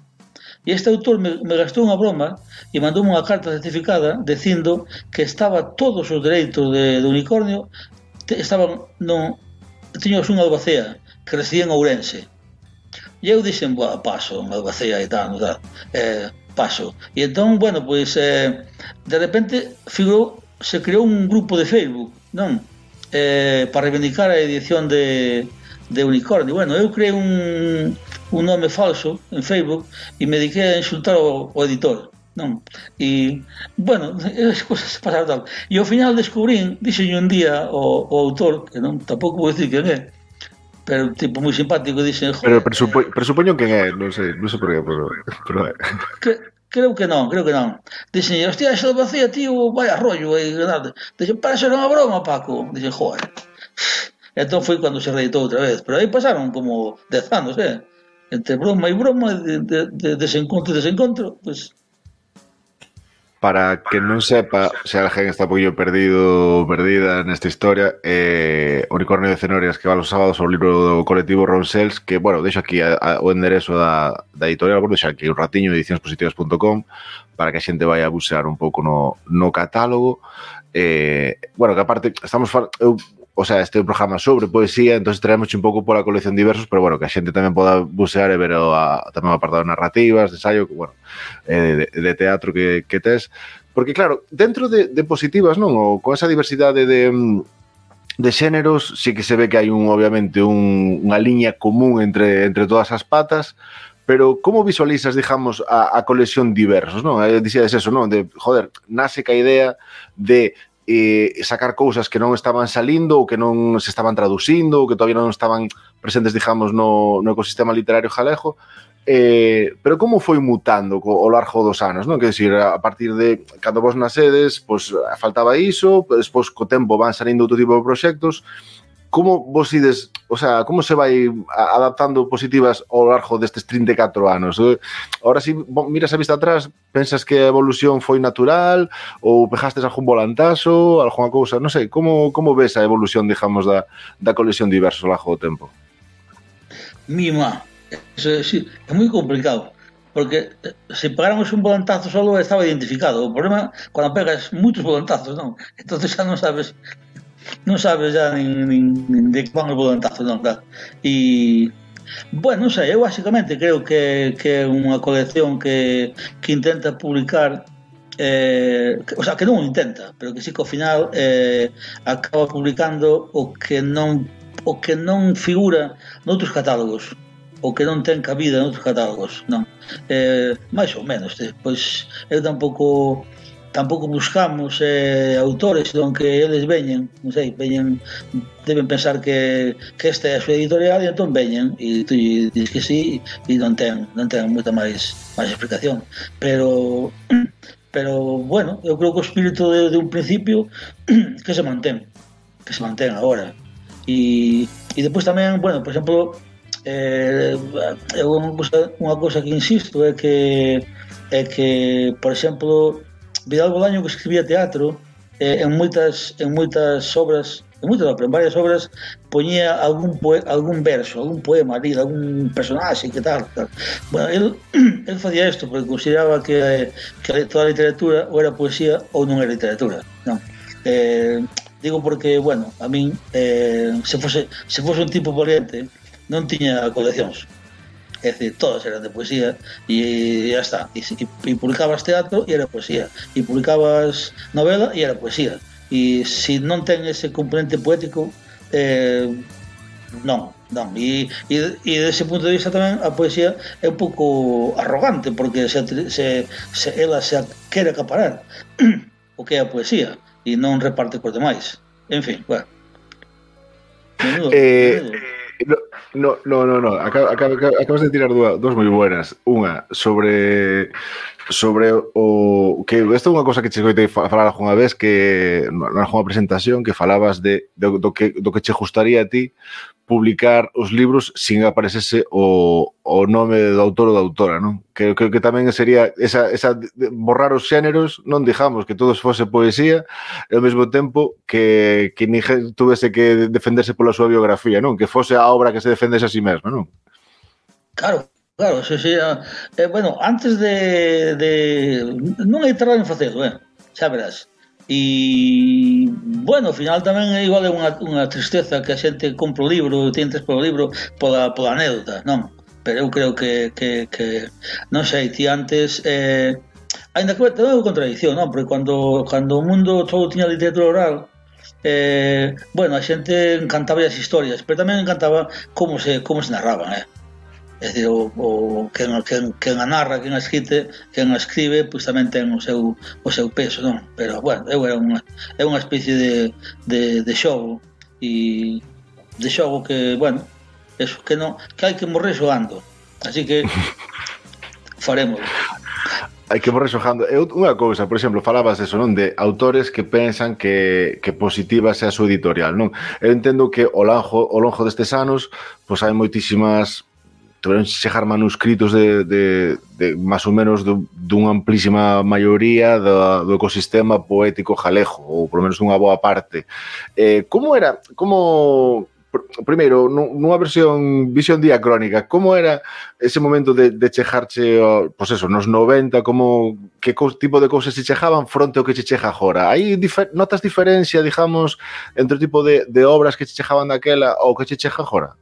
E este autor me, me gastou unha broma e mandou unha carta certificada dicindo que estaba todos os dereitos de, de Unicornio te, estaban non tiños unha albacea que residía en Ourense. E eu dixen, boa, paso, unha albacea e tal, tal. Eh, paso. E entón, bueno, pois eh, de repente figurou, se creou un grupo de Facebook, non? Eh, para reivindicar a edición de, de Unicornio. Bueno, eu creei un, un nome falso en Facebook e me dediquei a insultar o, o editor. Non? E, bueno, esas cosas pasaron tal. E ao final descubrín, dixen un día o, o autor, que non, tampouco vou dicir quen é, pero tipo moi simpático, dixen... Pero presupo, presupoño que é, non sei, non sei por qué, pero, pero é. Que, creo que non, creo que non. Dixen, hostia, xa vacía, tío, vaya rollo, eh, e nada. Dixen, para ser unha broma, Paco. Dixen, joder. Entón foi cando se reeditou outra vez. Pero aí pasaron como dez anos, eh? Entre broma e broma, de, de, de desencontro e desencontro, pois... Pues, para que non sepa se alguén está poquillo perdido ou perdida nesta historia, eh, Unicornio de Cenorias que va los sábados ao libro do colectivo Ronsells, que, bueno, deixo aquí a, a, o enderezo da, da editorial, vou deixar aquí un ratiño, edicionspositivas.com para que a xente vai a busear un pouco no, no catálogo. Eh, bueno, que aparte, estamos... Far, eu o sea, este é un programa sobre poesía, entonces traemos un pouco pola colección diversos, pero bueno, que a xente tamén poda bucear e ver o, a, tamén o apartado de narrativas, de ensayo, que, bueno, eh, de, de teatro que, que tes. Porque claro, dentro de, de positivas, non? O, con esa diversidade de, mm, de xéneros, sí que se ve que hai un obviamente un, unha liña común entre entre todas as patas, pero como visualizas, digamos, a, a colección diversos, non? Eh, dixedes eso, non? De, joder, nace ca idea de eh, sacar cousas que non estaban salindo ou que non se estaban traducindo ou que todavía non estaban presentes, digamos, no, no ecosistema literario jalejo. Eh, pero como foi mutando co, ao largo dos anos, non? Que decir, a partir de cando vos nacedes, pois faltaba iso, despois co tempo van salindo outro tipo de proxectos como vos ides, o sea, como se vai adaptando positivas ao largo destes 34 anos? Eh, ahora si miras a vista atrás, pensas que a evolución foi natural ou pejastes algún volantazo, algunha cousa, non sei, como como ves a evolución, digamos, da, da colección de diversos ao largo do tempo? Mima, eso é, sí, é moi complicado, porque eh, se pegáramos un volantazo solo estaba identificado. O problema, cando pegas moitos volantazos, non? entonces xa non sabes non sabe xa nin, nin, nin de que van os volantazo non, tal. E Bueno, non sei, eu basicamente creo que, que é unha colección que, que intenta publicar eh, que, o sea, que non intenta, pero que sí que ao final eh, acaba publicando o que non o que non figura noutros catálogos o que non ten cabida noutros catálogos non eh, máis ou menos eh, pois eu tampouco tampouco buscamos eh, autores don que eles veñen, non sei, veñen deben pensar que, que esta é a súa editorial e entón veñen e tú dis que sí e non ten, non ten moita máis máis explicación, pero pero bueno, eu creo que o espírito de, de un principio que se mantén, que se mantén agora. E e depois tamén, bueno, por exemplo, eh, eu unha cousa que insisto é que é que, por exemplo, Vidal Bolaño que escribía teatro eh, en moitas en moitas obras en moitas obras, en varias obras poñía algún poe, algún verso, algún poema ali, algún personaxe que tal, tal. Bueno, el, el facía isto porque consideraba que, que toda a literatura ou era poesía ou non era literatura, non? Eh, digo porque, bueno, a min eh, se fose, se fose un tipo valiente non tiña coleccións é dicir, todas eran de poesía e ya está, e, e publicabas teatro e era poesía, e publicabas novela e era poesía. E se non ten ese componente poético eh, non, non e, e, e dese punto de vista tamén a poesía é un pouco arrogante porque se, se, se ela se quere acaparar o que é a poesía e non reparte cos demais. En fin, bueno. Menudo, eh, menudo. Eh, No, no, no, no. Acab, acab, acabas de tirar dúas, dúas moi buenas. Unha sobre sobre o que esta é unha cosa que che coitei falar algunha vez que na algunha presentación que falabas de, de do que do que che gustaría a ti publicar os libros sin aparecese o, o nome do autor ou da autora, non? Que creo que tamén sería esa, esa de borrar os xéneros, non dejamos que todos fose poesía, e ao mesmo tempo que, que ni tuvese que defenderse pola súa biografía, non? Que fose a obra que se defendese a si sí mesma, non? Claro, Claro, xe, xe, ah, eh, bueno, antes de, de... non hai traballo en facelo, eh? xa verás. E, bueno, ao final tamén é igual é unha, unha tristeza que a xente compra o libro, te entres polo libro pola, pola anécdota, non? Pero eu creo que, que, que non sei, ti antes... Eh, ainda que tamén é contradicción, non? Porque cando, cando o mundo todo tiña literatura oral, eh, bueno, a xente encantaba as historias, pero tamén encantaba como se, como se narraban, eh? é dicir, o, o quen, quen, quen a narra, quen a escrite, quen a escribe, pois tamén ten o seu, o seu peso, non? Pero, bueno, eu é unha, é unha especie de, de, de xogo e de xogo que, bueno, eso, que non, que hai que morrer xogando. Así que faremos. Hai que morrer xogando. Eu, unha cousa, por exemplo, falabas eso, non? De autores que pensan que, que positiva sea a súa editorial, non? Eu entendo que ao longo, ao longo destes anos, pois hai moitísimas tuveron chegar manuscritos de, de, de máis ou menos dunha amplísima maioría do, do ecosistema poético jalejo, ou polo menos unha boa parte. Eh, como era, como primeiro, nunha versión visión diacrónica, como era ese momento de, de chejarche, ao, pois eso, nos 90, como que co, tipo de cousas se chejaban fronte ao que se cheja agora? Hai difer, notas diferencia, digamos, entre o tipo de, de obras que se chejaban daquela ou que se cheja agora?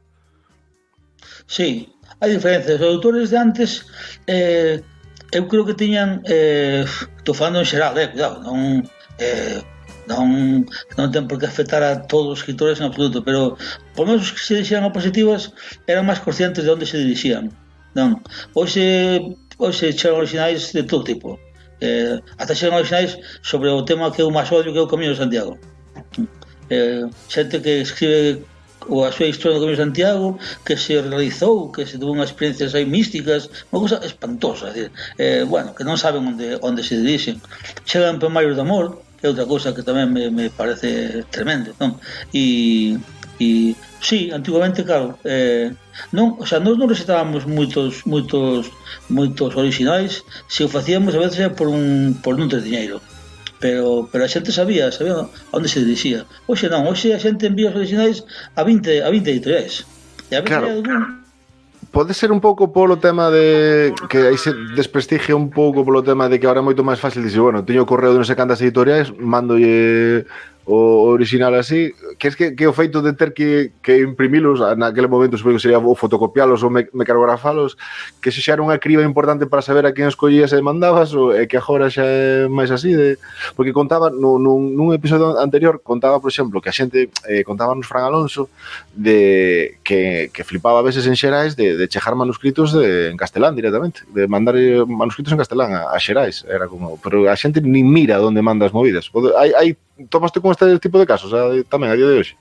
Sí, hai diferencias. Os autores de antes eh, eu creo que tiñan eh, estou falando en xeral, eh, cuidado, non eh, non, non ten por que afectar a todos os escritores en absoluto, pero por menos os que se dirixían a positivas eran máis conscientes de onde se dirixían. Non, hoxe, hoxe chegan originais de todo tipo. Eh, ata chegan originais sobre o tema que eu máis odio que é o Camino de Santiago. Eh, xente que escribe ou a súa historia do Camino de Santiago que se realizou, que se tuvo unhas experiencias aí místicas, unha cousa espantosa, decir, eh, bueno, que non saben onde, onde se dirixen. Chegan primarios de amor, que é outra cousa que tamén me, me parece tremendo, non? E, e sí, antiguamente, claro, eh, non, o sea, nós non recitábamos moitos moitos moitos originais, se o facíamos a veces por un por non ter diñeiro pero, pero a xente sabía, sabía onde se dirixía. Hoxe non, hoxe a xente envía os originais a 20, a 20 editoriais. E a veces claro. algún pode ser un pouco polo tema de que aí se desprestigia un pouco polo tema de que agora é moito máis fácil dicir, bueno, teño o correo de non sei cantas editoriais, mandolle o original así, que es que, que o feito de ter que, que imprimilos naquele momento supongo que sería o fotocopialos ou me, mecanografalos, que se xa era unha criba importante para saber a quen escollías e mandabas ou é que agora xa é máis así de... porque contaba nun, nun, nun episodio anterior contaba, por exemplo, que a xente eh, contaba nos Fran Alonso de que, que flipaba a veces en xerais de, de chejar manuscritos de, en castelán directamente, de mandar eh, manuscritos en castelán a, a Xerais, era como, pero a xente nin mira onde manda as movidas. Hai, hai, tomaste con este tipo de casos a, tamén a día de hoxe?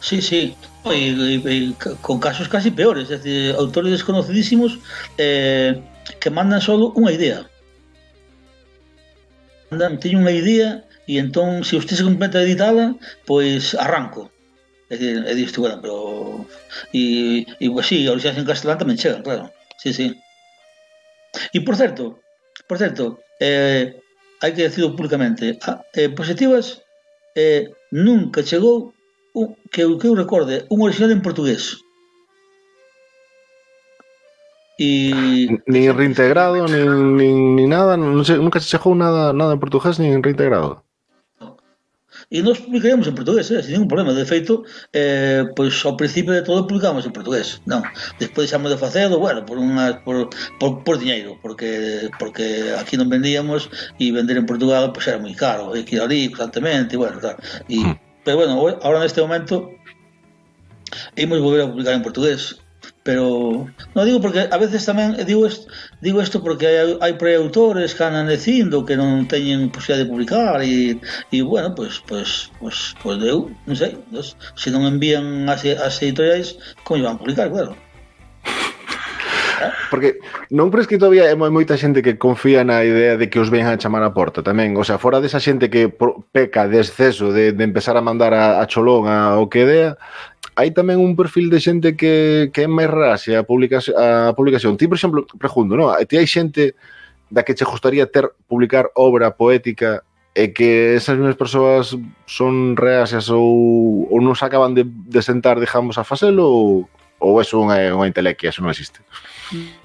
Sí, sí, e, e, e, con casos casi peores, é dicir, autores desconocidísimos eh, que mandan solo unha idea. Mandan, teño unha idea e entón, se usted se completa a editala, pois arranco. É dicir, bueno, pero... E, e pues, sí, a orixas en castelán tamén chegan, claro. Sí, sí. E por certo, por certo, eh, hai que decirlo públicamente, a, eh, positivas eh, nunca chegou un, que, que eu recorde un original en portugués. E ni reintegrado, ni, ni, ni nada, nunca se chegou nada nada en portugués ni en reintegrado E nós publicaremos en portugués, eh, sin ningún problema. De feito, eh, pois ao principio de todo publicamos en portugués. Non, despois deixamos de facelo, bueno, por unha por, por, por diñeiro, porque porque aquí non vendíamos e vender en Portugal pois era moi caro, e que ali constantemente, bueno, tal. E, hmm. pero bueno, agora neste momento imos volver a publicar en portugués pero non digo porque a veces tamén digo isto, digo isto porque hai, hai preautores que andan dicindo que non teñen posibilidade de publicar e, e bueno, pois pues, pois pues, pois pues, pues eu, non sei, pues, se non envían as, as editoriais, como iban a publicar, claro. Porque non crees que todavía hai moita xente que confía na idea de que os ven a chamar a porta tamén? O sea, fora desa xente que peca de exceso de, de empezar a mandar a, a cholón a o que idea, hai tamén un perfil de xente que, que é máis rase a publicación, a publicación. Ti, por exemplo, pregunto, no? ti hai xente da que che gustaría ter publicar obra poética e que esas mesmas persoas son reaxas ou, ou non se acaban de, de sentar, digamos, a facelo ou, ou é unha, eh, unha intelequia, eso non existe?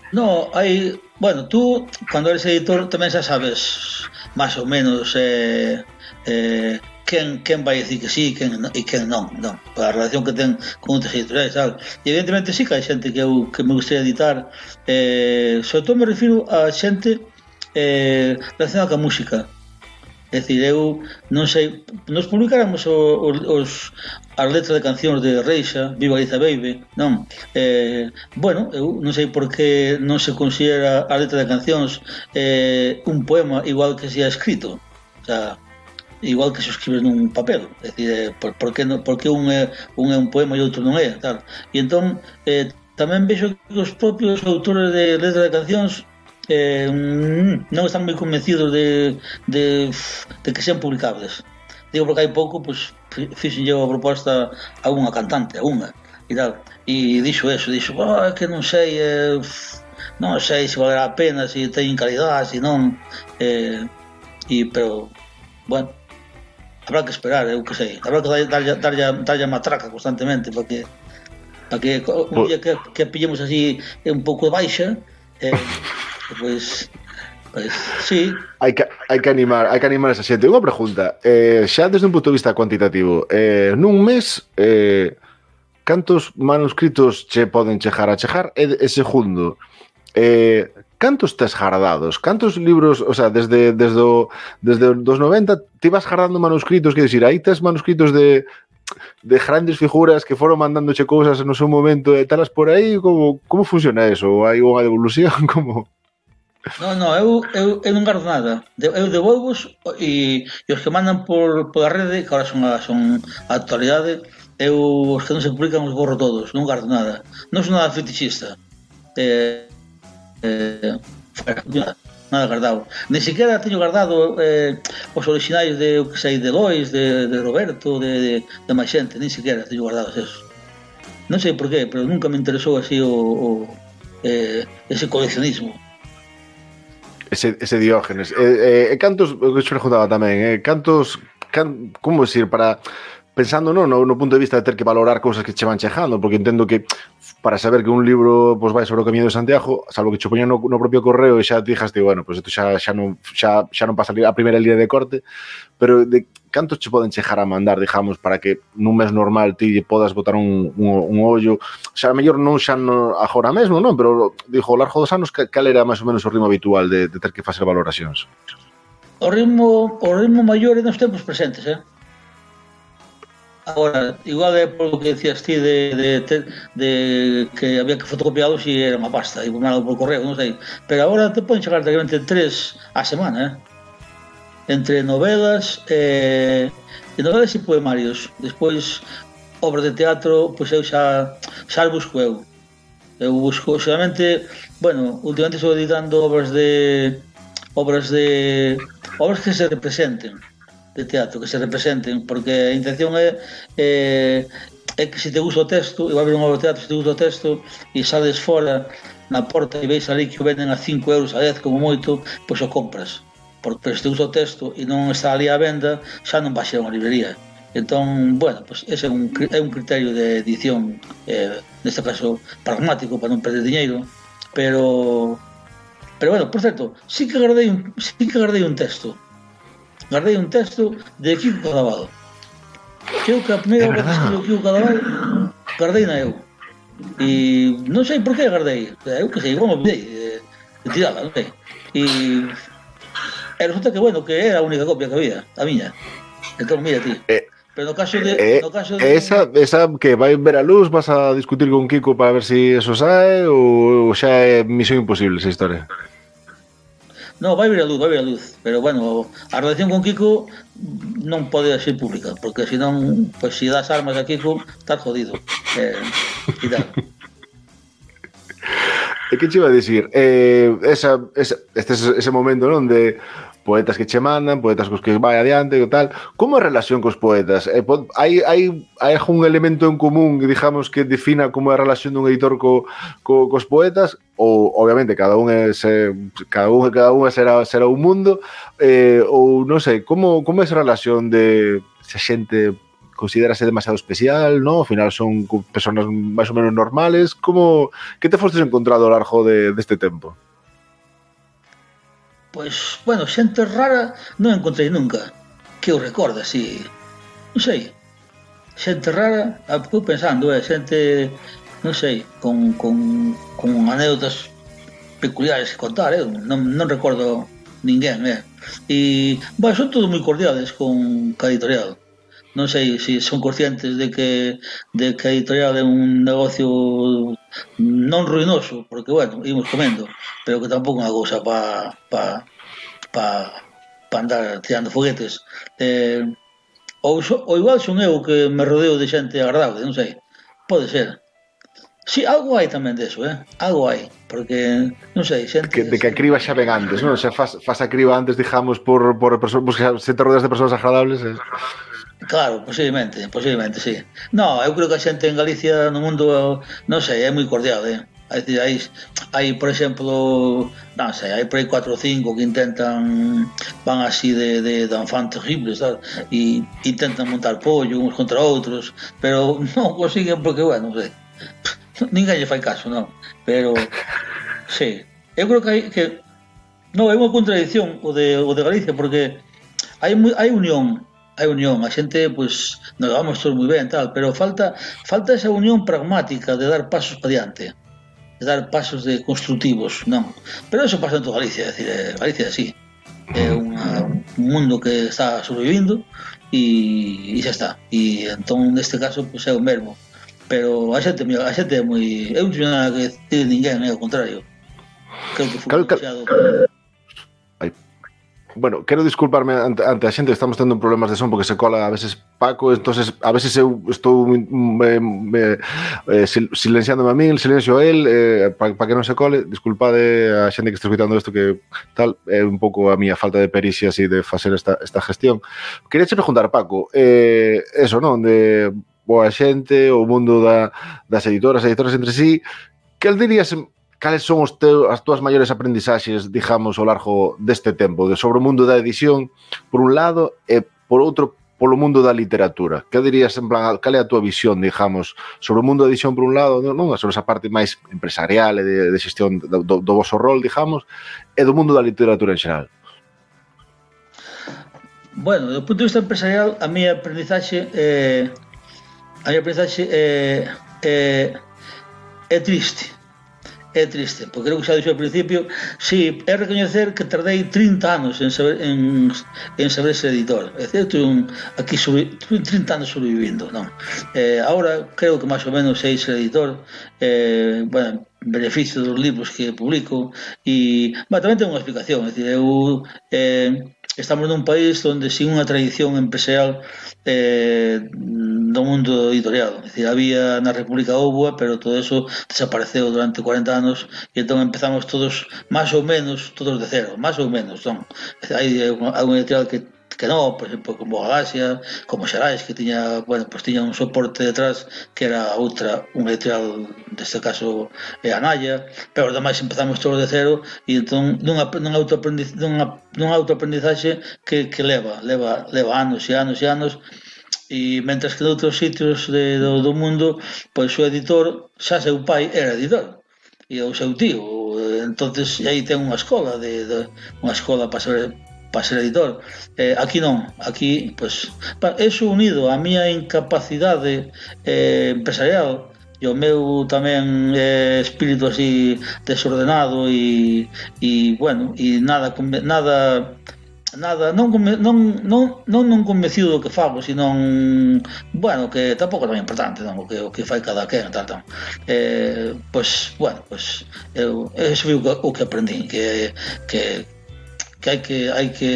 No, hai... Bueno, tú, cando eres editor, tamén xa sabes, máis ou menos, eh, eh, quen, quen vai dicir que sí quen, e quen non, non a relación que ten con outras editoriais sabes? e evidentemente sí que hai xente que, eu, que me gustaría editar eh, sobre todo me refiro a xente eh, relacionada ca música É dicir, eu non sei, nos publicáramos os, os as letras de cancións de Reixa, Viva Galiza Baby, non? Eh, bueno, eu non sei por que non se considera a letra de cancións eh, un poema igual que se ha escrito. O sea, igual que se escribes nun papel é dicir, eh, por, por, que, por que un é, un é un poema e outro non é tal. e entón eh, tamén vexo que os propios autores de letra de cancións eh, mm, non están moi convencidos de, de, de que sean publicables digo porque hai pouco pois, pues, fixen a proposta a unha cantante a unha e tal e dixo eso dixo oh, que non sei eh, non sei se valerá a pena, se ten calidade, se non... Eh, e, pero, bueno, habrá que esperar, eu que sei, habrá que darlle, darlle, darlle matraca constantemente para que para que un día que, que pillemos así un pouco de baixa eh, pois Pues, sí. Hai que, hai que animar, hai que animar esa xente. Unha pregunta, eh, xa desde un punto de vista cuantitativo, eh, nun mes eh, cantos manuscritos che poden chejar a chejar? E, e segundo, eh, cantos tes jardados? Cantos libros, o sea, desde desde o, desde dos 90 te vas jardando manuscritos, que decir, aí tes manuscritos de de grandes figuras que foron mandándoche cousas no seu momento e talas por aí, como como funciona eso? Ou hai unha devolución como No, no, eu, eu, eu non gardo nada. Eu devolvos e, e os que mandan por, por a rede, que agora son a, son a actualidade, eu os que non se publican os borro todos, non gardo nada. Non son nada fetichista. Eh, eh, nada guardado. Ni siquiera teño guardado eh, os orixinais de o que sei de Lois, de, de Roberto, de, de, de máis xente, nin siquiera teño guardados esos. Non sei por qué, pero nunca me interesou así o, o eh, ese coleccionismo. Ese, ese diógenes. Eh, eh, cantos, eu preguntaba tamén, eh, cantos, can, como decir, para pensando no, no, no punto de vista de ter que valorar cousas que che van chejando, porque entendo que para saber que un libro pois, vai sobre o Camiño de Santiago, salvo que che poñan no, no propio correo e xa te dixaste, bueno, pois isto xa, xa, non, xa, xa non pasa a primeira línea de corte, pero de cantos che poden chejar a mandar, digamos, para que nun mes normal ti podas botar un, un, un ollo, xa mellor non xa no, agora mesmo, non? Pero, dixo, ao largo dos anos, cal era máis ou menos o ritmo habitual de, de ter que facer valoracións? O ritmo, o ritmo maior é nos tempos presentes, eh? Agora, igual é polo que decías ti de, de, de, de que había que fotocopiados e era unha pasta, e mandalo por correo, non sei. Pero agora te poden chegar prácticamente tres a semana, eh? entre novelas e, eh, e novelas e poemarios. Despois, obras de teatro, pois eu xa, xa busco eu. Eu busco xeralmente, bueno, últimamente estou editando obras de obras de obras que se representen de teatro que se representen, porque a intención é eh, é que se te gusta o texto, e vai haber un obra de teatro, se te gusta o texto e sales fora na porta e veis ali que o venden a 5 euros, a 10 como moito, pois o compras. Porque se te gusta o texto e non está ali a venda, xa non vai ser unha librería. Entón, bueno, pois ese é un, é un criterio de edición, eh, neste caso pragmático, para non perder diñeiro, pero Pero bueno, por certo, sí que agardei un, sí que agardei un texto Guardei un texto de Kiko Cadaval. eu que a primeira vez que Kiko Cadaval guardei na eu. E non sei por que guardei. Eu que sei, como pidei de, eh, de tirala, non sei. E, e resulta que, bueno, que era a única copia que había, a miña. Entón, mira ti. Eh, Pero no caso de, eh, no caso de... Eh, esa, esa que vai ver a luz, vas a discutir con Kiko para ver se si eso sae ou xa é misión imposible esa historia? No, vai ver a luz, vai ver a luz. Pero bueno, a relación con Kiko non pode ser pública, porque senón, pois, pues, se si das armas a Kiko, estás jodido. Eh, e tal. E que che iba a dicir? Eh, esa, esa, este, ese momento, non? De poetas que che mandan, poetas cos que vai adiante e tal. Como a relación cos poetas? Eh, hai, hai, hai algún elemento en común, digamos, que defina como é a relación dun editor co, co, cos poetas? Ou, obviamente, cada un, é, se, cada un, cada un será, será un mundo? Eh, ou, non sei, como, como é esa relación de se a xente considerase demasiado especial, no? Ao final son personas máis ou menos normales. Como que te fostes encontrado ao largo de, deste tempo? Pois, bueno, xente rara non encontrei nunca que eu recorda, así, non sei, xente rara, ah, estou pensando, é, xente, non sei, con, con, con anécdotas peculiares que contar, eh? non, non recordo ninguén, Eh? E, bueno, son todos moi cordiales con cada editorial non sei se son conscientes de que de que a editorial é un negocio non ruinoso, porque bueno, ímos comendo, pero que tampouco é unha cousa para pa, pa, pa andar tirando foguetes. Eh, ou, ou igual son eu que me rodeo de xente agradable, non sei. Pode ser. Sí, algo hai tamén deso, eh? Algo hai, porque, non sei, xente... Que, de que a criba xa ven antes, non? Xa faz, faz a criba antes, digamos, por, por, por, por, por se te rodeas de persoas agradables, eh? Claro, posiblemente, posiblemente, sí. No, eu creo que a xente en Galicia, no mundo, non sei, é moi cordial, eh? É dicir, hai, hai, por exemplo, non sei, hai por aí 4 ou 5 que intentan, van así de, de, de enfant terribles, tal, e intentan montar pollo uns contra outros, pero non consiguen porque, bueno, non sei, ninguén lle fai caso, non, pero, sí, eu creo que, hai, que non, é unha contradicción o de, o de Galicia, porque hai, hai unión, hai unión, a xente, pois, pues, nos vamos todos moi ben, tal, pero falta falta esa unión pragmática de dar pasos para diante, de dar pasos de construtivos, non. Pero eso pasa en toda Galicia, é dicir, eh, Galicia así. É unha, un mundo que está sobrevivindo e, e xa está. E entón, neste caso, pois, pues, é o mesmo. Pero a xente, a xente é moi... Eu non nada que decir ninguén, é o contrario. Creo que foi cal, cal, cal, Bueno, quero disculparme ante, ante a xente, estamos tendo problemas de son porque se cola a veces Paco, entonces a veces eu estou mm, me, me, eh, silenciándome a min, silencio a él, eh, para pa que non se cole, disculpade a xente que está escutando isto que tal, é eh, un pouco a miña falta de pericia así de facer esta, esta gestión. Quería che preguntar, Paco, eh, eso, non, de boa xente, o mundo da, das editoras, editoras entre sí, que dirías cales son os teu, as túas maiores aprendizaxes, digamos, ao largo deste tempo, de sobre o mundo da edición, por un lado, e por outro, polo mundo da literatura. Que dirías, en plan, cal é a túa visión, digamos, sobre o mundo da edición, por un lado, non? sobre esa parte máis empresarial e de, de xestión do, do, do vosso rol, digamos, e do mundo da literatura en xeral? Bueno, do punto de vista empresarial, a miña aprendizaxe eh, a miña aprendizaxe eh, eh, é triste é triste, porque creo que xa dixo ao principio, si, é recoñecer que tardei 30 anos en saber, en, saber ser editor. É certo, aquí sobre, 30 anos sobrevivindo, non? Eh, ahora creo que máis ou menos sei ser editor, eh, bueno, beneficio dos libros que publico e, bueno, tamén ten unha explicación, é dicir, eh, estamos nun país onde sin unha tradición empresarial eh, do mundo editorial. É dicir, había na República Oboa, pero todo eso desapareceu durante 40 anos e entón empezamos todos, máis ou menos, todos de cero, máis ou menos. Non? Hai unha editorial que que no, por exemplo, como Galaxia, como Xerais, que tiña, bueno, pois pues tiña un soporte detrás que era outra, un editorial, neste caso, é Anaya, pero os demais empezamos todos de cero e entón nunha, nunha, autoaprendiz, nunha, nunha autoaprendizaxe que, que leva, leva, leva anos e anos e anos e mentras que noutros sitios de, do, do mundo, pois o editor, xa seu pai era editor e o seu tío, entonces aí ten unha escola de, de unha escola para saber para ser editor. Eh, aquí non, aquí, pois, pues, eso unido a miña incapacidade eh, empresarial e o meu tamén eh, espírito así desordenado e, e bueno, e nada, nada nada, non, non, non, non, non convencido do que fago, senón, bueno, que tampouco é tan importante, non, o que, o que fai cada quen, tal, tal. Eh, pois, bueno, pois, eu, eso foi o que, o que aprendín, que, que, que hai que hai que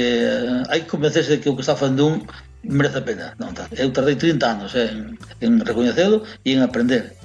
hai que convencerse de que o que está facendo un merece a pena. Non, tal. Eu tardei 30 anos en, en recoñecelo e en aprender.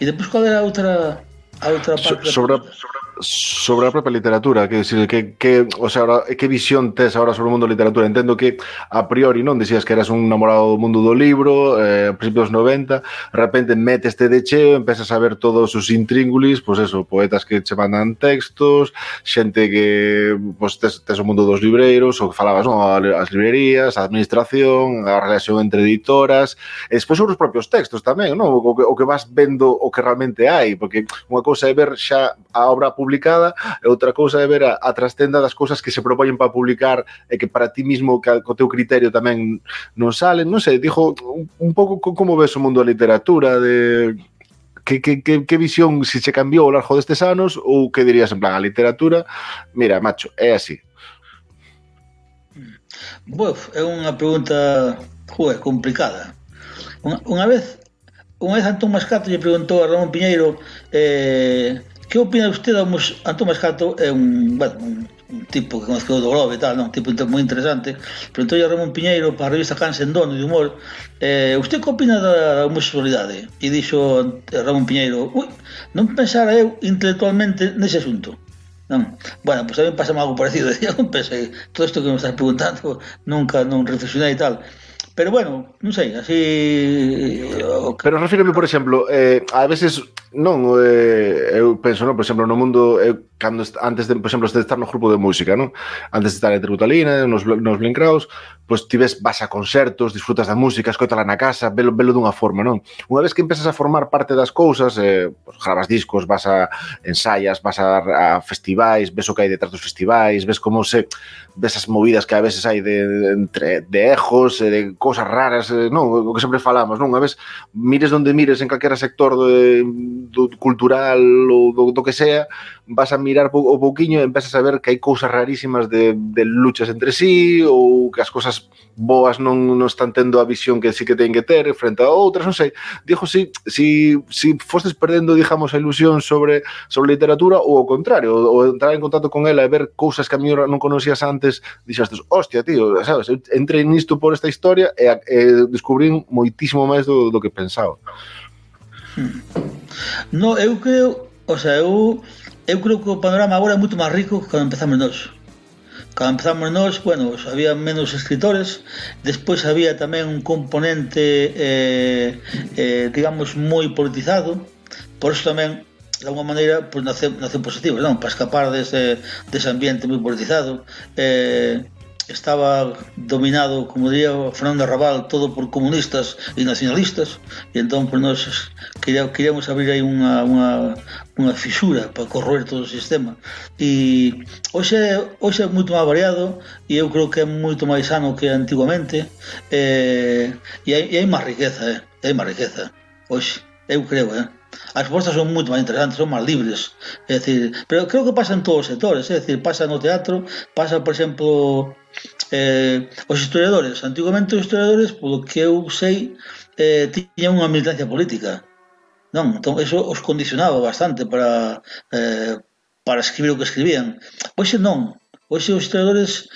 E depois, qual era a outra, a outra parte? So, sobre, a, sobre, sobre a propia literatura, que decir, que, que, o sea, ahora, que visión tes ahora sobre o mundo da literatura? Entendo que a priori non decías que eras un namorado do mundo do libro, eh, principios 90, de repente meteste de cheo, empezas a ver todos os intríngulis, pois pues eso, poetas que che mandan textos, xente que pois pues, tes, tes o mundo dos libreiros, o que falabas, non, as librerías, a administración, a relación entre editoras, e despois sobre os propios textos tamén, non? O, o, que, o que vas vendo o que realmente hai, porque unha cousa é ver xa a obra pública publicada e outra cousa é ver a, a trascenda das cousas que se propoñen para publicar e que para ti mismo que co teu criterio tamén non salen, non sei, dijo un, un pouco como ves o mundo da literatura de que, que, que, que visión se che cambiou ao largo destes anos ou que dirías en plan a literatura mira, macho, é así. Buf, é unha pregunta joder, complicada. Unha, unha vez unha vez Antón Mascato lle preguntou a Ramón Piñeiro eh, Que opina usted a Antón Mascato é un, bueno, un, un tipo que conoceu do Globo e tal, non? un tipo moi interesante, preguntou a Ramón Piñeiro para a revista Cans en Dono de Humor eh, usted que opina da, da homosexualidade? E dixo eh, Ramón Piñeiro ui, non pensara eu intelectualmente nese asunto Non. Bueno, pois pues a mí pasa algo parecido. Eu pensei, todo isto que me estás preguntando, nunca non reflexionei e tal. Pero bueno, non sei, así... Eh, Pero refíreme, por exemplo, eh, a veces non, eh, eu penso, non, por exemplo, no mundo, eu cando antes de, por exemplo, de estar no grupo de música, non? Antes de estar en Tributalina, nos, nos Blink Crowds, pois pues, tives, vas a concertos, disfrutas da música, escoitala na casa, velo, velo dunha forma, non? Unha vez que empezas a formar parte das cousas, eh, pues, grabas discos, vas a ensaias, vas a, a festivais, ves o que hai detrás dos festivais, ves como se ves as movidas que a veces hai de, de entre de ejos, eh, de cousas raras, eh, non, o que sempre falamos, non? Unha vez mires onde mires en calquera sector do, do cultural ou do, do que sea, vas a mirar o pouquiño e empezas a ver que hai cousas rarísimas de, de luchas entre sí ou que as cousas boas non, non están tendo a visión que sí que ten que ter frente a outras, non sei. Dixo si, si, si fostes perdendo, digamos, a ilusión sobre sobre literatura ou ao contrario, ou entrar en contacto con ela e ver cousas que a mí non conocías antes, dixastes, hostia, tío, sabes, entrei nisto por esta historia e, e descubrín moitísimo máis do, do que pensaba. Hmm. No, eu creo, o sea, eu eu creo que o panorama agora é moito máis rico que cando empezamos nós. Cando empezamos nós, bueno, había menos escritores, despois había tamén un componente, eh, eh, digamos, moi politizado, por iso tamén de alguma maneira, pues, nace, nace positivo, non? Para escapar dese, dese ambiente moi politizado, eh, estaba dominado, como diría Fernando Arrabal, todo por comunistas e nacionalistas, e entón pues, nós queríamos abrir aí unha, unha, unha fisura para corroer todo o sistema. E hoxe, hoxe é moito máis variado e eu creo que é moito máis sano que antiguamente eh, e, hai, e hai máis riqueza, eh? hai máis riqueza. Hoxe, eu creo, eh? as propostas son moito máis interesantes, son máis libres. É dicir, pero creo que pasa en todos os sectores, é dicir, pasa no teatro, pasa, por exemplo, eh, os historiadores. Antigamente os historiadores, polo que eu sei, eh, tiñan unha militancia política. Non, entón, eso os condicionaba bastante para, eh, para escribir o que escribían. Hoxe non. Hoxe os historiadores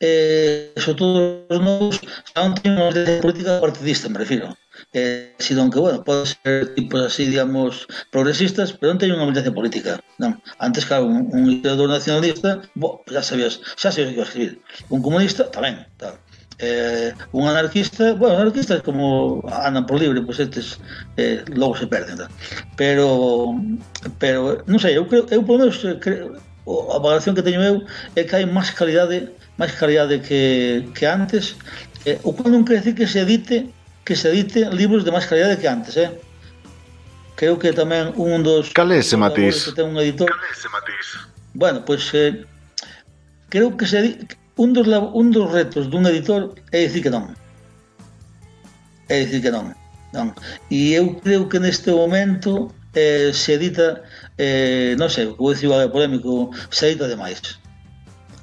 eh, sobre todo os novos xa non teñen unha militancia política partidista, me refiro eh, sido que, bueno, pode ser tipos así, digamos, progresistas, pero non teñen unha militancia política. Non. Antes, claro, un, un historiador nacionalista, bo, xa sabías, xa sabías que iba a escribir. Un comunista, tamén, tal. Eh, un anarquista, bueno, anarquistas como andan por libre, pois pues estes eh, logo se perden, tal. Pero, pero, non sei, eu creo, eu por menos eh, creo, a valoración que teño eu é que hai máis calidade máis calidade que, que antes eh, o cual non quer decir que se edite que se editen libros de máis calidade que antes, eh? Creo que tamén un dos... Cal é ese matiz? Que ten un editor, Cal é ese matiz? Bueno, pois... Pues, eh, creo que se, un, dos, un dos retos dun editor é dicir que non. É dicir que non. non. E eu creo que neste momento eh, se edita, eh, non sei, vou dicir algo polémico, se edita demais. máis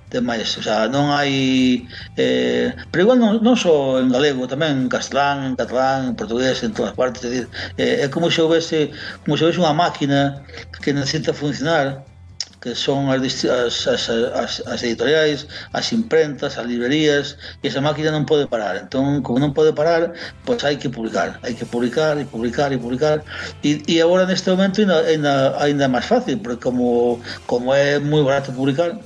demais, o sea, non hai eh, pero igual non, non só en galego, tamén en castelán, en catalán, en portugués, en todas partes, é, dicir, eh, é como se houvese como se houvese unha máquina que necesita funcionar que son as, as, as, as, as editoriais, as imprentas, as librerías, e esa máquina non pode parar. Entón, como non pode parar, pois hai que publicar, hai que publicar e publicar e publicar. E, e agora neste momento ainda, ainda, ainda máis fácil, porque como, como é moi barato publicar,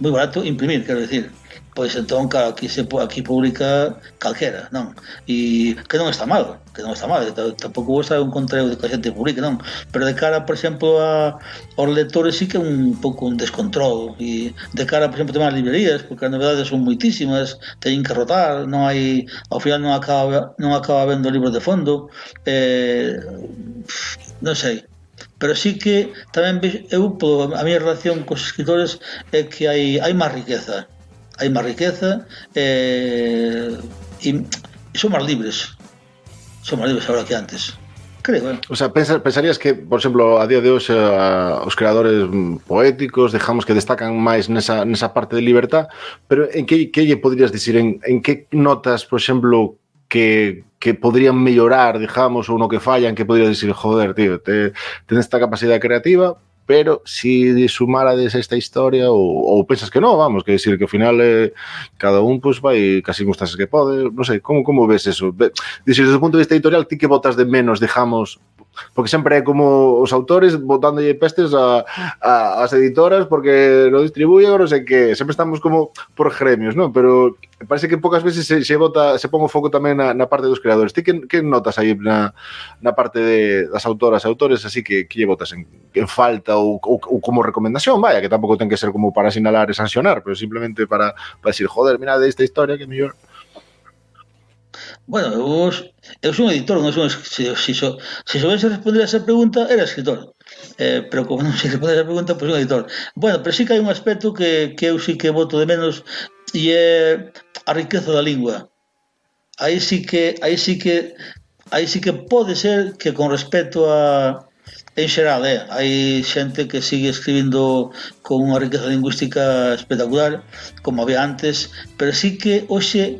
moi barato imprimir, quero decir pois entón claro, aquí se aquí publica calquera, non? E que non está mal, que non está mal, tampouco vos un un de que a xente publique, non? Pero de cara, por exemplo, a aos lectores sí que é un pouco un descontrol e de cara, por exemplo, tamén as librerías, porque as novedades son moitísimas, teñen que rotar, non hai ao final non acaba non acaba vendo libros de fondo, eh, non sei, pero sí que tamén eu a miña relación cos escritores é que hai hai máis riqueza, hai máis riqueza eh, e, e son máis libres. Son máis libres agora que antes. Creo, eh. O sea, pensar, pensarías que, por exemplo, a día de hoxe a, os creadores mm, poéticos dejamos que destacan máis nesa, nesa parte de libertad, pero en que, que lle poderías dicir, en, en que notas, por exemplo, que, podrían mellorar, digamos, ou no que fallan, que podrías dicir, joder, tío, te, ten esta capacidade creativa, pero si sumarades esta historia ou, ou pensas que non, vamos, que decir que ao final eh, cada un pues, vai casi circunstancias que pode, non sei, como, como ves eso? Dicir, desde o punto de vista editorial, ti que botas de menos, digamos, porque sempre é como os autores botándolle pestes a, a, as editoras porque lo distribuyen ou non sei que, sempre estamos como por gremios, non? Pero parece que pocas veces se, se bota, se pon o foco tamén na, na parte dos creadores. Ti que, que notas aí na, na parte de, das autoras, autores, así que que lle botas en, en falta ou, ou, ou como recomendación, vaya, que tampouco ten que ser como para sinalar e sancionar, pero simplemente para, para decir, joder, mira de esta historia que mellor. Bueno, eu Eu son editor, non son se, se, se, se soubese responder a esa pregunta, era escritor. Eh, pero como non se responde a esa pregunta, pois pues, son editor. Bueno, pero sí que hai un aspecto que, que eu sí que voto de menos e é a riqueza da lingua. Aí sí que aí sí que aí sí que pode ser que con respecto a en xeral, eh, hai xente que sigue escribindo con unha riqueza lingüística espectacular, como había antes, pero sí que hoxe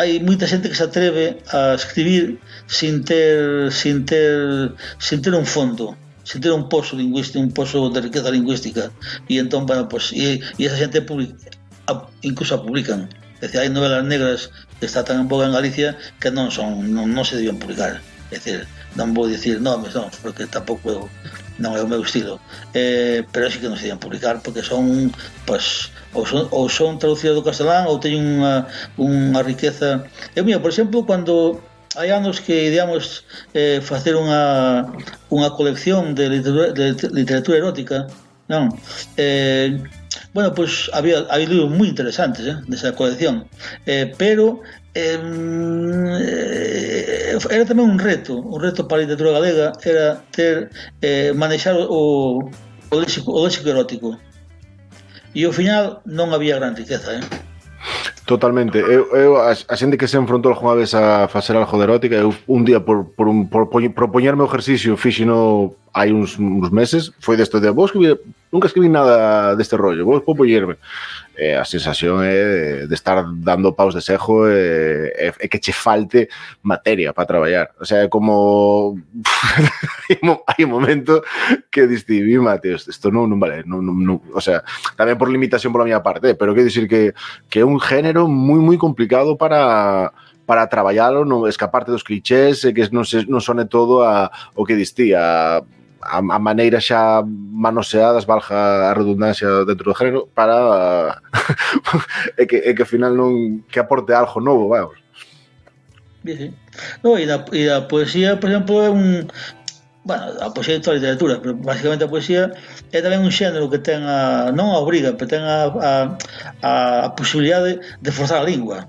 hai moita xente que se atreve a escribir sin ter sin ter sin un fondo sin ter un pozo lingüístico, un pozo de riqueza lingüística. E entón, pues, e esa xente publica, incluso publican. É dicir, hai novelas negras que está tan en boga en Galicia que non son non, non se debían publicar. É dicir, non vou dicir nomes, porque tampouco non é o meu estilo. Eh, pero sí que non se deben publicar porque son pues, ou son, ou son traducidas do castelán ou teñen unha, unha riqueza. Eu mira, por exemplo, cando hai anos que ideamos eh, facer unha, unha colección de literatura, de literatura erótica non? Eh, bueno, pois pues, había había libros moi interesantes eh, desa colección. Eh, pero eh, era tamén un reto, un reto para a literatura galega era ter eh, manexar o, o, léxico, o léxico erótico. E ao final non había gran riqueza, eh? Totalmente. Eu, eu a, a xente que se enfrontou algunha vez a facer algo de erótica, eu un día por, por, un, por, propoñerme o exercicio, fixino hai uns, uns meses foi desto de vos escribir, nunca escribí nada deste rollo, vos vou pollerme. Eh, a sensación é de, de estar dando paus de sejo e, eh, que che falte materia para traballar. O sea, é como hai un momento que distinguí, Mateos, isto non, non vale, non, non, non, o sea, tamén por limitación pola miña parte, pero que dicir que que é un género moi moi complicado para para traballalo, non escaparte dos clichés, e que non, se, non sone todo a, o que distía a, a maneira xa manoseadas, valga a redundancia dentro do género, para é, eh, que, é que ao final non que aporte algo novo, vamos. Sí, sí. No, e, da, e da poesía, por exemplo, é un, bueno, a poesía é toda a literatura, pero basicamente a poesía é tamén un xénero que ten a, non a obriga, pero ten a, a, a, a posibilidade de, de forzar a lingua.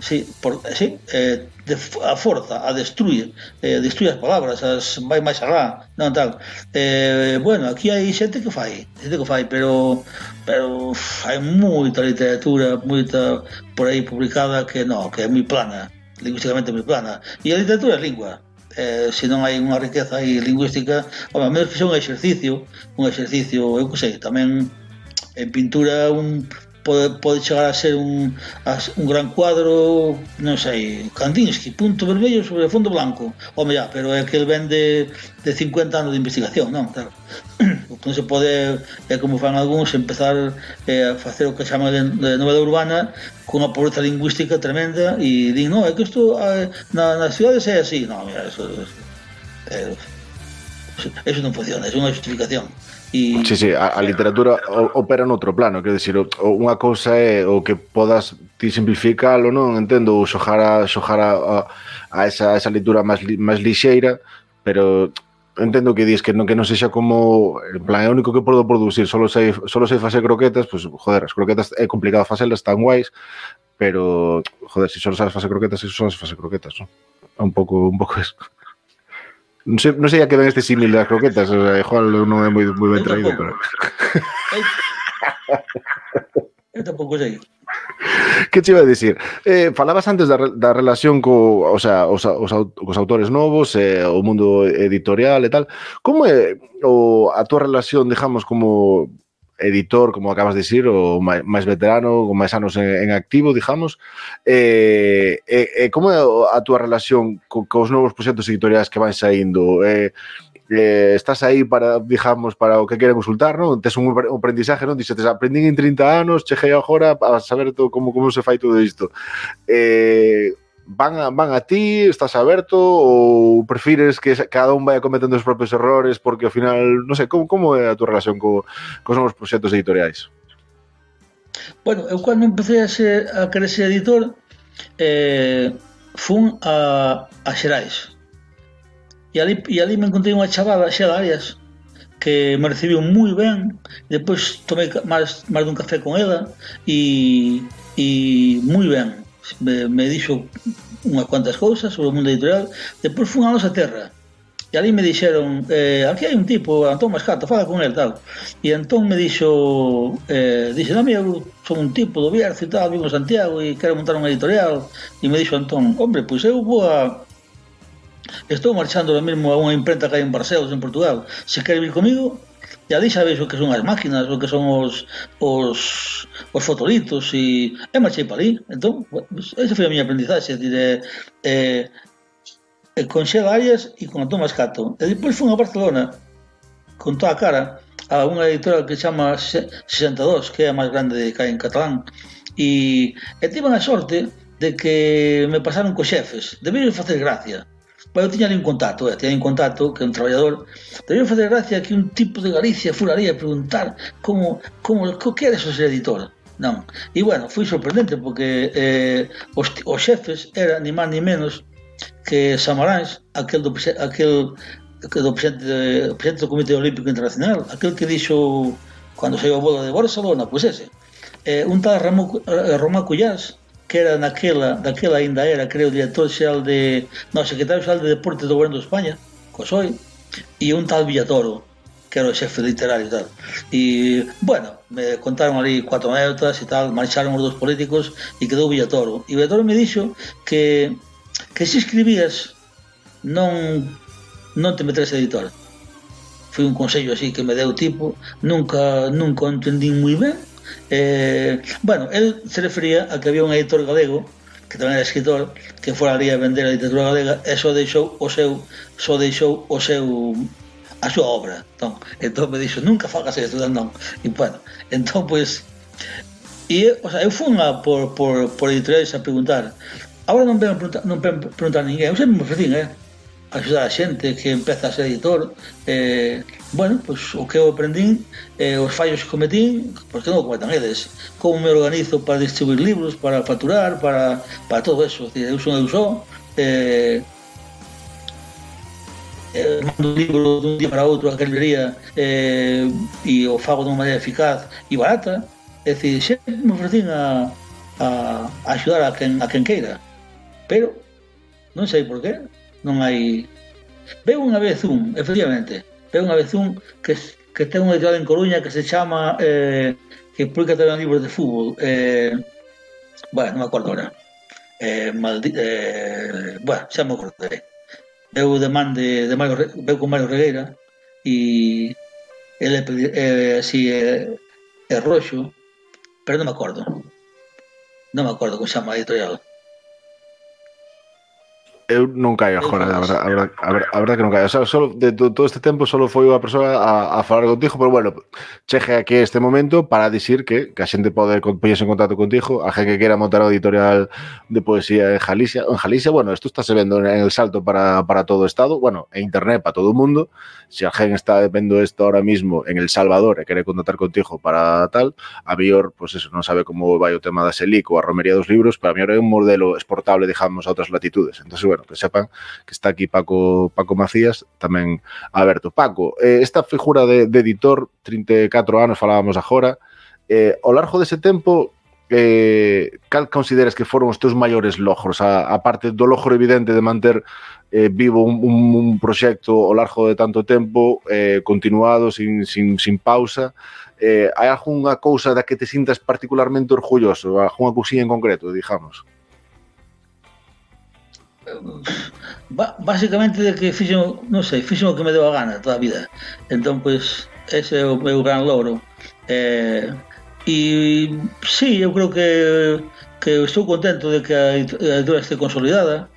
Sí, por, sí eh, de, a forza, a destruir, eh, destruir as palabras, as vai máis alá, non tal. Eh, bueno, aquí hai xente que fai, xente que fai, pero pero uf, hai moita literatura, moita por aí publicada que non, que é moi plana, lingüísticamente moi plana. E a literatura é lingua, eh, se non hai unha riqueza aí lingüística, a menos que sea un exercicio, un exercicio, eu que sei, tamén en pintura un pode, pode chegar a ser un, a, un gran cuadro, non sei, Kandinsky, punto vermello sobre fondo blanco. Home, ya, pero é que el ven de, de 50 anos de investigación, non, claro. Pois non se pode, é como fan algúns, empezar eh, a facer o que chaman de, de novela urbana cunha pobreza lingüística tremenda e din, non, é que isto eh, na, nas cidades é así. Non, mira, eso, eso, pero, eso non funciona, é unha justificación. E... Sí, sí, a, a literatura opera noutro plano, quero dicir, unha cousa é o que podas ti simplificalo, non? Entendo, xojar a, xojar a, a, esa, a esa leitura máis, máis lixeira, pero entendo que dis que non que non sexa como en plan, é o único que podo producir, solo sei solo sei facer croquetas, pois pues, joder, as croquetas é complicado facelas tan guais, pero joder, se si só sabes facer croquetas, se solo sabes facer croquetas, non? É un pouco un pouco eso. Non sei, non sei a que ven este símil das croquetas, o sea, igual non é moi moi ben traído, pero Eu tampouco sei. Que te iba a dicir? Eh, falabas antes da, da relación co, o sea, os, os, os autores novos, eh, o mundo editorial e tal. Como é eh, o, a túa relación, digamos, como editor, como acabas de decir, o máis veterano, con máis anos en, en activo, digamos. Eh, eh, eh como é a túa relación co, cos novos proxectos editoriais que van saindo? Eh, eh, estás aí para, digamos, para o que queren consultar, non? Tes un aprendizaje, non? Dixetes, aprendín en 30 anos, cheguei agora a saber todo como, como se fai todo isto. Eh, van a, van a ti, estás aberto ou prefires que cada un vaya cometendo os propios errores porque ao final, non sei, como, como é a tua relación co, cos novos proxectos editoriais? Bueno, eu cando empecé a, ser, a querer ser editor eh, fun a, a Xerais e ali, e ali me encontrei unha chavala xa de Arias que me recibiu moi ben depois tomei máis, máis dun café con ela e, e moi ben me, me dixo unhas cuantas cousas sobre o mundo editorial. Depois fun a nosa terra, e ali me dixeron, eh, aquí hai un tipo, Antón Mascato, fala con el, tal. E Antón me dixo, eh, dixe, dame, eu son un tipo do Bierzo e tal, vivo en Santiago e quero montar un editorial. E me dixo Antón, hombre, pois eu vou a... Estou marchando lo mesmo a unha imprenta que hai en Barcelos, en Portugal. Se queres vir comigo, ya ali sabes o que son as máquinas, o que son os, os, os fotolitos e é marchei para ali. Entón, esa foi a miña aprendizaxe, dire, eh, eh, eh, con Xel Arias e con Tomás Cato. E depois fui a Barcelona con toda a cara a unha editora que chama 62, que é a máis grande de cá en catalán, e, e tive a sorte de que me pasaron co xefes. Deberon facer gracia Pero eu un contacto, eh, tiña un contacto que un traballador, debía facer gracia que un tipo de Galicia furaría a preguntar como, como, que eres o ser editor. Non. E bueno, foi sorprendente porque eh, os, os xefes era ni máis ni menos que Samaráns, aquel do, aquel que do presidente, do presidente do Comité Olímpico Internacional, aquel que dixo cando saiu a bola de Barcelona, pois ese. Eh, un tal Ramón, Román Cuyás, que era naquela, daquela ainda era, creo, director xeral de, no, secretario xeral de Deportes do Goberno de España, Cosoi, e un tal Villatoro, que era o xefe literario e tal. E, bueno, me contaron ali cuatro anécdotas e tal, marcharon os dos políticos e quedou Villatoro. E Villatoro me dixo que, que se escribías non, non te metres editor. Foi un consello así que me deu tipo, nunca, nunca entendín moi ben, Eh, bueno, el se refería a que había un editor galego que tamén era escritor, que fora ali a vender a literatura galega e só deixou o seu só deixou o seu a súa obra. Entón, entón me dixo, nunca fagas isto, non. E, bueno, entón, pois, e, o sea, eu fui a por, por, por editoriais a preguntar. Agora non ven preguntar, non ven preguntar a ninguén. Eu sempre me ofrecín, eh? A axudar a xente que empeza a ser editor, eh, Bueno, pois o que eu aprendín, eh, os fallos que cometín, porque non cometan eles, como me organizo para distribuir libros, para facturar, para, para todo eso, decir, eu son eu só, eh, eh, mando un libro dun día para outro a librería eh, e o fago de unha maneira eficaz e barata, é dicir, sempre me ofrecín a, a, a axudar a quen, a quen queira, pero non sei por qué, non hai... Veo unha vez un, efectivamente, Ten unha vez un que, que ten un editorial en Coruña que se chama eh, que publica tamén libros de fútbol. Eh, bueno, non me acordo ahora. Eh, maldi, eh, bueno, xa me acordaré. Veu de man de, de Mario, veu con Mario Regueira e ele eh, así eh, é roxo, pero non me acordo. Non me acordo como chama a editorial. Eu non caio agora, a verdad, a verdad, a verdad, a verdad que non caio. O sea, solo, de to, todo este tempo solo foi unha persoa a, a falar contigo, pero bueno, cheje aquí este momento para dicir que, que a xente pode poñerse en contacto contigo, a gente que quera montar unha editorial de poesía en Galicia, en Galicia, bueno, isto está se vendo en el salto para, para todo o estado, bueno, en internet para todo o mundo, se a gente está vendo isto ahora mismo en El Salvador e quere contactar contigo para tal, a mellor, pues eso, non sabe como vai o tema da Selic ou a romería dos libros, pero a mellor é un modelo exportable, digamos, a outras latitudes. Entonces, bueno, bueno, que sepan que está aquí Paco Paco Macías, tamén Alberto. Paco, eh, esta figura de, de editor, 34 anos falábamos agora, eh, ao largo dese tempo, eh, cal consideras que foron os teus maiores logros? A, a parte do logro evidente de manter eh, vivo un, un, un proxecto ao largo de tanto tempo, eh, continuado, sin, sin, sin pausa, eh, hai algunha cousa da que te sintas particularmente orgulloso? algunha cousinha en concreto, digamos? básicamente de que fixo, non sei, fixo o que me deu a gana toda a vida. Entón, pois, ese é o meu gran logro. Eh, e, sí, eu creo que que estou contento de que a editora este consolidada,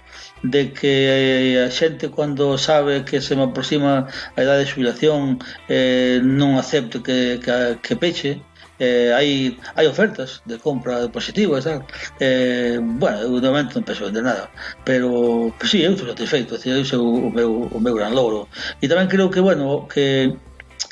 de que a xente cando sabe que se me aproxima a idade de xubilación eh, non acepte que, que, que peche, eh, hai, hai ofertas de compra de positivo e tal. Eh, bueno, eu de momento non penso vender nada pero pues, sí, eu estou satisfeito ese o, o, meu, o meu gran logro. E tamén creo que bueno que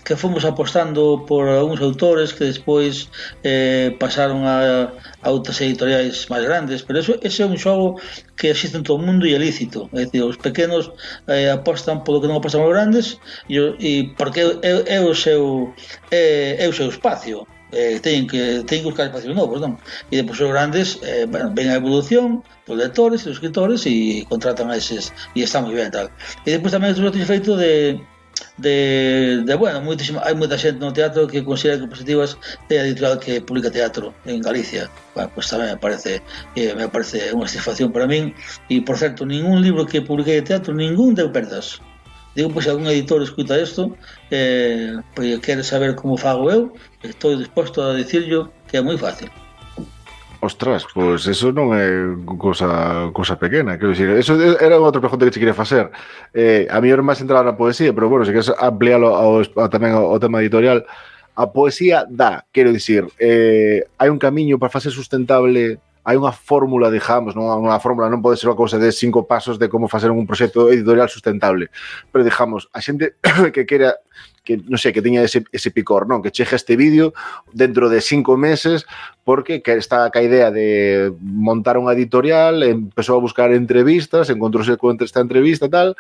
que fomos apostando por algúns autores que despois eh, pasaron a, a outras editoriais máis grandes, pero eso, ese é un xogo que existe en todo o mundo e é lícito. É dicir, os pequenos eh, apostan polo que non apostan os grandes e, e porque é, é, é, o seu, é, é o seu espacio eh, teñen que teñen que buscar espacios novos, non? E depois os grandes, eh, bueno, ven a evolución dos lectores e dos escritores e contratan a eses e está moi ben tal. E depois tamén estou satisfeito de de, de bueno, moitísima, hai moita xente no teatro que considera que positivas é a editorial que publica teatro en Galicia. Bueno, pois pues tamén me parece eh, me parece unha satisfacción para min e por certo, ningún libro que publiquei de teatro, ningún deu perdas. Digo, pois, algún editor escuta isto, eh, pois quere saber como fago eu, estou disposto a dicirlo que é moi fácil. Ostras, pois eso non é cosa, cosa pequena, quero dicir, eso era outra pregunta que te quería facer. Eh, a mí era máis entrar na poesía, pero bueno, se queres ampliálo ao, a, tamén ao, ao tema editorial, a poesía dá, quero dicir, eh, hai un camiño para facer sustentable hai unha fórmula, digamos, non unha fórmula, non pode ser unha cousa de cinco pasos de como facer un proxecto editorial sustentable. Pero, digamos, a xente que quera que, non sei, que teña ese, ese picor, non? Que cheje este vídeo dentro de cinco meses porque que está ca idea de montar unha editorial, empezou a buscar entrevistas, encontrouse con esta entrevista tal,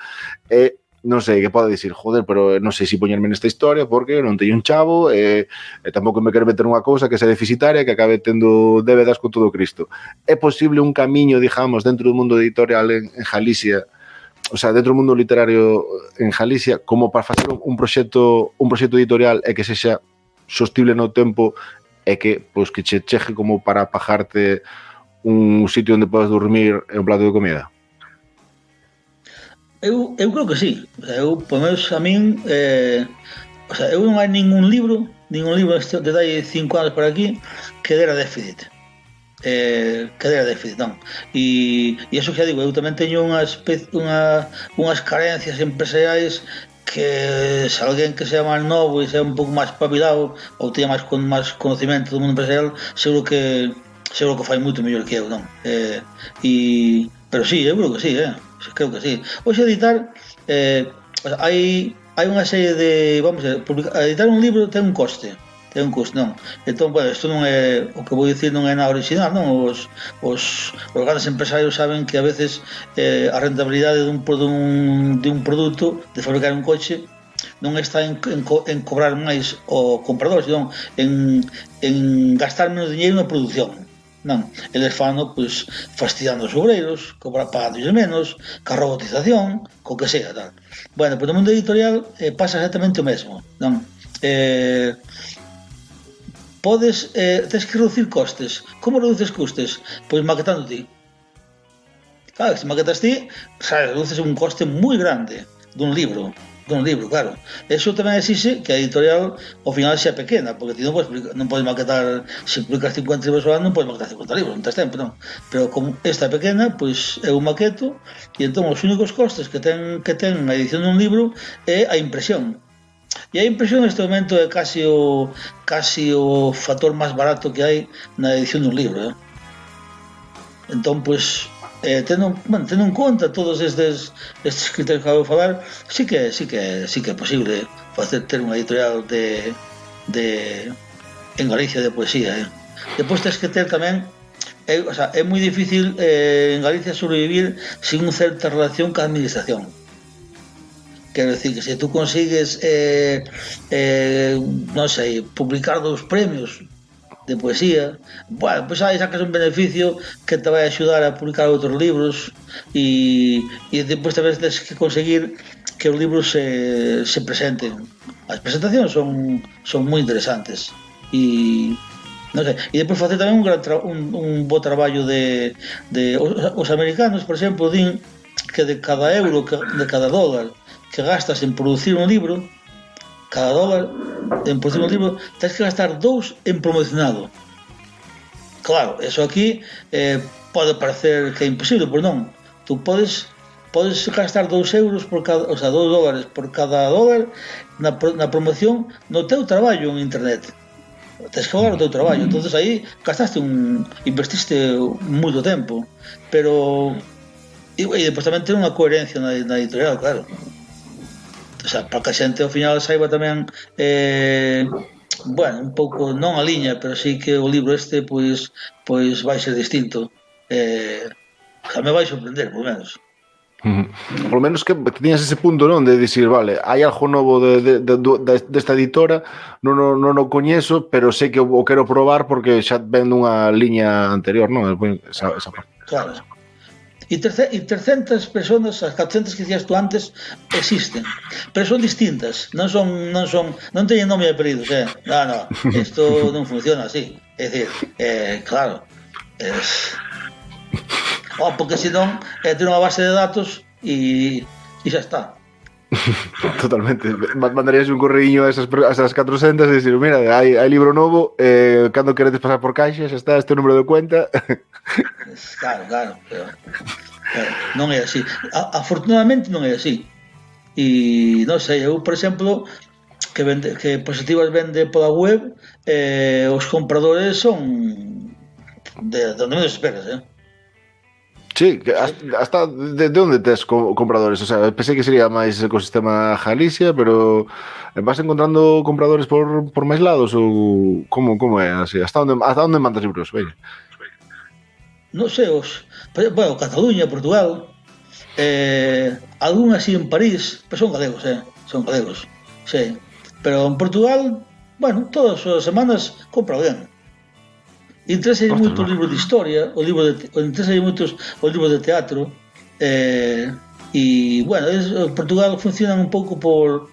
e non sei, que pode dicir, joder, pero non sei se si poñerme nesta historia porque non teño un chavo e, e tampouco me quero meter unha cousa que sea deficitaria que acabe tendo débedas con todo Cristo. É posible un camiño, digamos, dentro do mundo editorial en, en Galicia o sea, dentro do mundo literario en Galicia como para facer un proxecto un proxecto editorial e que sexa sostible no tempo e que pois que che cheje como para pajarte un sitio onde podes dormir e un plato de comida? Eu, eu creo que sí. O sea, eu, por menos a min, eh, o sea, eu non hai ningún libro, ningún libro este, de dai cinco anos por aquí que dera déficit. Eh, que dera déficit, non. E, e eso que digo, eu tamén teño unha especie, unha, unhas carencias empresariais que se alguén que sea máis novo e sea un pouco máis pavilado ou teña máis con máis conocimento do mundo empresarial, seguro que seguro que fai moito mellor que eu, non? Eh, e pero sí, eu creo que sí, eh creo que sí. Hoxe editar eh, hai hai unha serie de, vamos, a publicar, editar un libro ten un coste ten un custo, non. Entón, bueno, isto non é o que vou dicir non é nada original, non? Os, os, os grandes empresarios saben que a veces eh, a rentabilidade dun, dun, de un produto, de fabricar un coche, non está en, en, en cobrar máis o comprador, senón en, en gastar menos dinheiro na produción Non, eles fano, pois, fastidiando os obreiros, cobra pagando menos, ca robotización, co que sea, tal. Bueno, pois no mundo editorial eh, pasa exactamente o mesmo, non? Eh, podes, eh, tens que reducir costes. Como reduces costes? Pois maquetando ti. Claro, se maquetas ti, sabes, reduces un coste moi grande dun libro dun libro, claro. Eso tamén exixe que a editorial ao final sea pequena, porque ti non podes, non podes maquetar, se publicas 50 libros ao ano, non podes maquetar 50 libros, non tens tempo, non. Pero como esta é pequena, pois é un maqueto, e entón os únicos costes que ten que ten a edición dun libro é a impresión, E a impresión neste momento é casi o casi o factor máis barato que hai na edición dun libro, eh? Entón, pois, eh, tendo, bueno, tendo en conta todos estes, estes criterios que acabo de falar, sí que, sí que, sí que é posible facer ter unha editorial de, de en Galicia de poesía. Eh. Depois tens que ter tamén É, o sea, é moi difícil eh, en Galicia sobrevivir sin unha certa relación ca administración. Quero decir que se tú consigues eh, eh, non sei, publicar dos premios de poesía. Bueno, pois pues aí sacas un beneficio que te vai axudar a publicar outros libros e, e depois tamén tens que conseguir que os libros se, se presenten. As presentacións son, son moi interesantes e non sei, e depois facer tamén un gran tra, un, un bo traballo de, de os, os americanos, por exemplo, din que de cada euro, que, de cada dólar que gastas en producir un libro, cada dólar en posible libro tens que gastar dous en promocionado. Claro, eso aquí eh, pode parecer que é imposible pero non, tú podes podes gastar 2 euros por cada, o sea, 2 dólares por cada dólar na, na promoción no teu traballo en internet. Tens que pagar o teu traballo. Entonces aí gastaste un investiste moito tempo. Pero e, e depois tamén ten unha coherencia na, na editorial, claro o sea, para que a xente ao final saiba tamén eh, bueno, un pouco non a liña, pero sí que o libro este pois pois vai ser distinto. Eh, xa me vai sorprender, por menos. Mm. Por lo menos que tiñas ese punto, non, de dicir, vale, hai algo novo de, de, de, de, desta editora, non, non, non o coñezo, pero sei que o, o quero probar porque xa ven dunha liña anterior, non? Esa, esa parte. Claro. E, terce, e 300 personas, as 400 que dixas tú antes, existen. Pero son distintas, non son, non son, non teñen nome e apelidos, eh. Non, non, isto non funciona así. É dicir, eh, claro, es... Oh, porque senón eh, ten unha base de datos e, e xa está. Totalmente. Mandarías un correiño a esas, a esas 400 e dicir, mira, hai, hai libro novo, eh, cando queredes pasar por caixas, está este número de cuenta. claro, claro, pero, pero Non é así. A, afortunadamente non é así. E, non sei, eu, por exemplo, que, vende, que positivas vende pola web, eh, os compradores son de, de onde menos esperas, eh? Sí, hasta de, de onde tes compradores? O sea, pensei que sería máis ecosistema Galicia, pero eh, vas encontrando compradores por, por máis lados ou como como é así? Hasta onde hasta onde mandas libros? Veña. Non sei, os, bueno, Cataluña, Portugal, eh, algún así en París, pero son galegos, eh, son galegos, sí. Pero en Portugal, bueno, todas as semanas compro ben. Interesa moito o libro de historia, o libro de, interesa moitos o libro de teatro, eh, e, bueno, es, Portugal funciona un pouco por,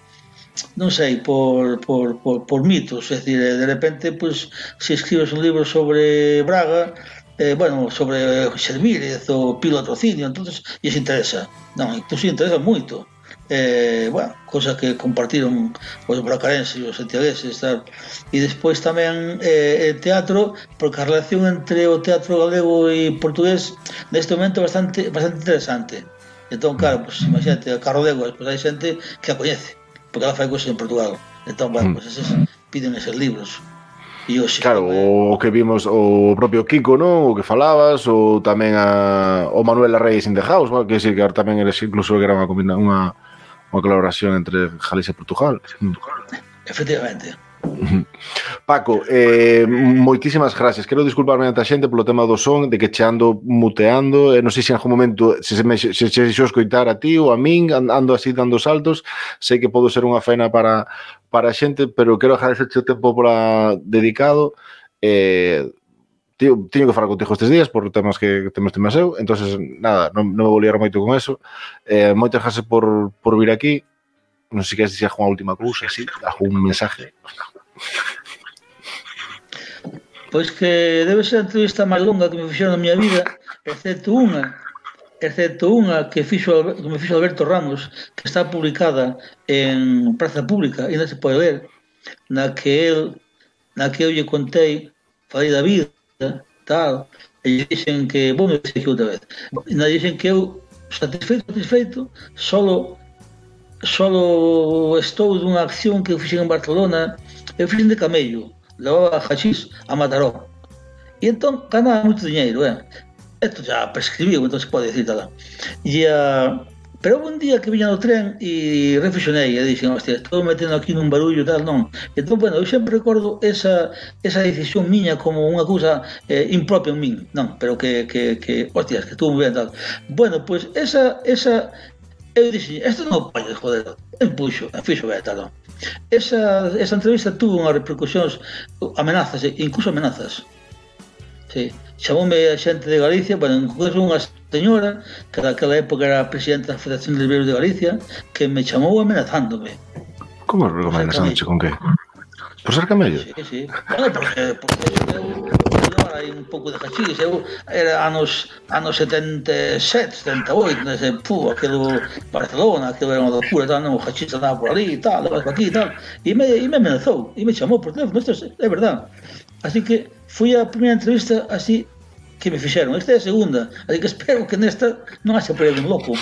non sei, por, por, por, por mitos, é dicir, eh, de repente, pois, pues, se escribes un libro sobre Braga, eh, bueno, sobre Xermírez ou Pilo Atrocinio, entonces, lles interesa. Non, incluso interesa moito eh, bueno, cosa que compartiron os bracarenses e os santiagueses tal. e despois tamén eh, teatro porque a relación entre o teatro galego e portugués neste momento é bastante, bastante interesante entón claro, pues, imagínate, a Carro Dego pues, hai xente que a coñece porque ela fai cousas en Portugal entón, bueno, hmm. pues, eses piden eses libros E hoxe, claro, o que vimos o propio Kiko, non? O que falabas, ou tamén a, o Manuel Arreis in the House, que, sí, que tamén eres incluso que era unha, unha, unha colaboración entre Galicia e Portugal. Efectivamente. Paco, eh, moitísimas gracias. Quero disculparme ante a xente polo tema do son, de que che ando muteando. Eh, non sei se en algún momento se, se me se, se deixou escoitar a ti ou a min, ando así dando saltos. Sei que podo ser unha faena para, para a xente, pero quero agradecer o tempo para dedicado. Eh, tío, teño que falar contigo estes días por temas que temos temas eu, entonces nada, non, non me voliar moito con eso. Eh, moitas gracias por, por vir aquí. Non sei que se dixer unha última cousa, así, algún mensaje. Pois que debe ser a entrevista máis longa que me fixeron na miña vida, excepto unha, excepto unha que fixo que me fixo Alberto Ramos, que está publicada en Praza Pública, e non se pode ver, na que el na que eu lle contei falei da vida, tal, e dixen que, vou me dizer outra vez, e dixen que eu, satisfeito, satisfeito, solo solo estou dunha acción que eu fixen en Barcelona, eu fixen de camello, levaba hachís a Mataró. E entón ganaba moito dinheiro, eh? Esto xa prescribiu, entón se pode decir tal. E a... Pero un día que viña no tren e reflexionei e dixen, hostia, estou metendo aquí nun barullo tal, non. Entón, bueno, eu sempre recordo esa, esa decisión miña como unha cousa eh, impropia en min, non, pero que, que, que hostias, que estuvo moi ben tal. Bueno, pois pues esa, esa, eu dixen, isto non apoio, joder, empuxo, e fixo ben tal, non. Esa, esa entrevista tuvo unhas repercusións, amenazas, incluso amenazas, Sí. Chamoume a xente de Galicia, bueno, en concreto unha señora que daquela época era presidenta da Federación de Libreiros de Galicia, que me chamou amenazándome. Como amenazándoche con que? Por ser camello? Sí, sí. Bueno, porque, porque eu, eu hai un pouco de cachillos. Eu era anos, anos 77, 78, nese, pu, aquilo Barcelona, aquilo era unha locura, tal, non, o cachillo andaba por ali, tal, aquí, tal. E me, e me amenazou, e me chamou por teléfono, isto é, é verdade. Así que foi a primeira entrevista así que me fixeron. Esta é a segunda, así que espero que nesta non haxa perdido un loco.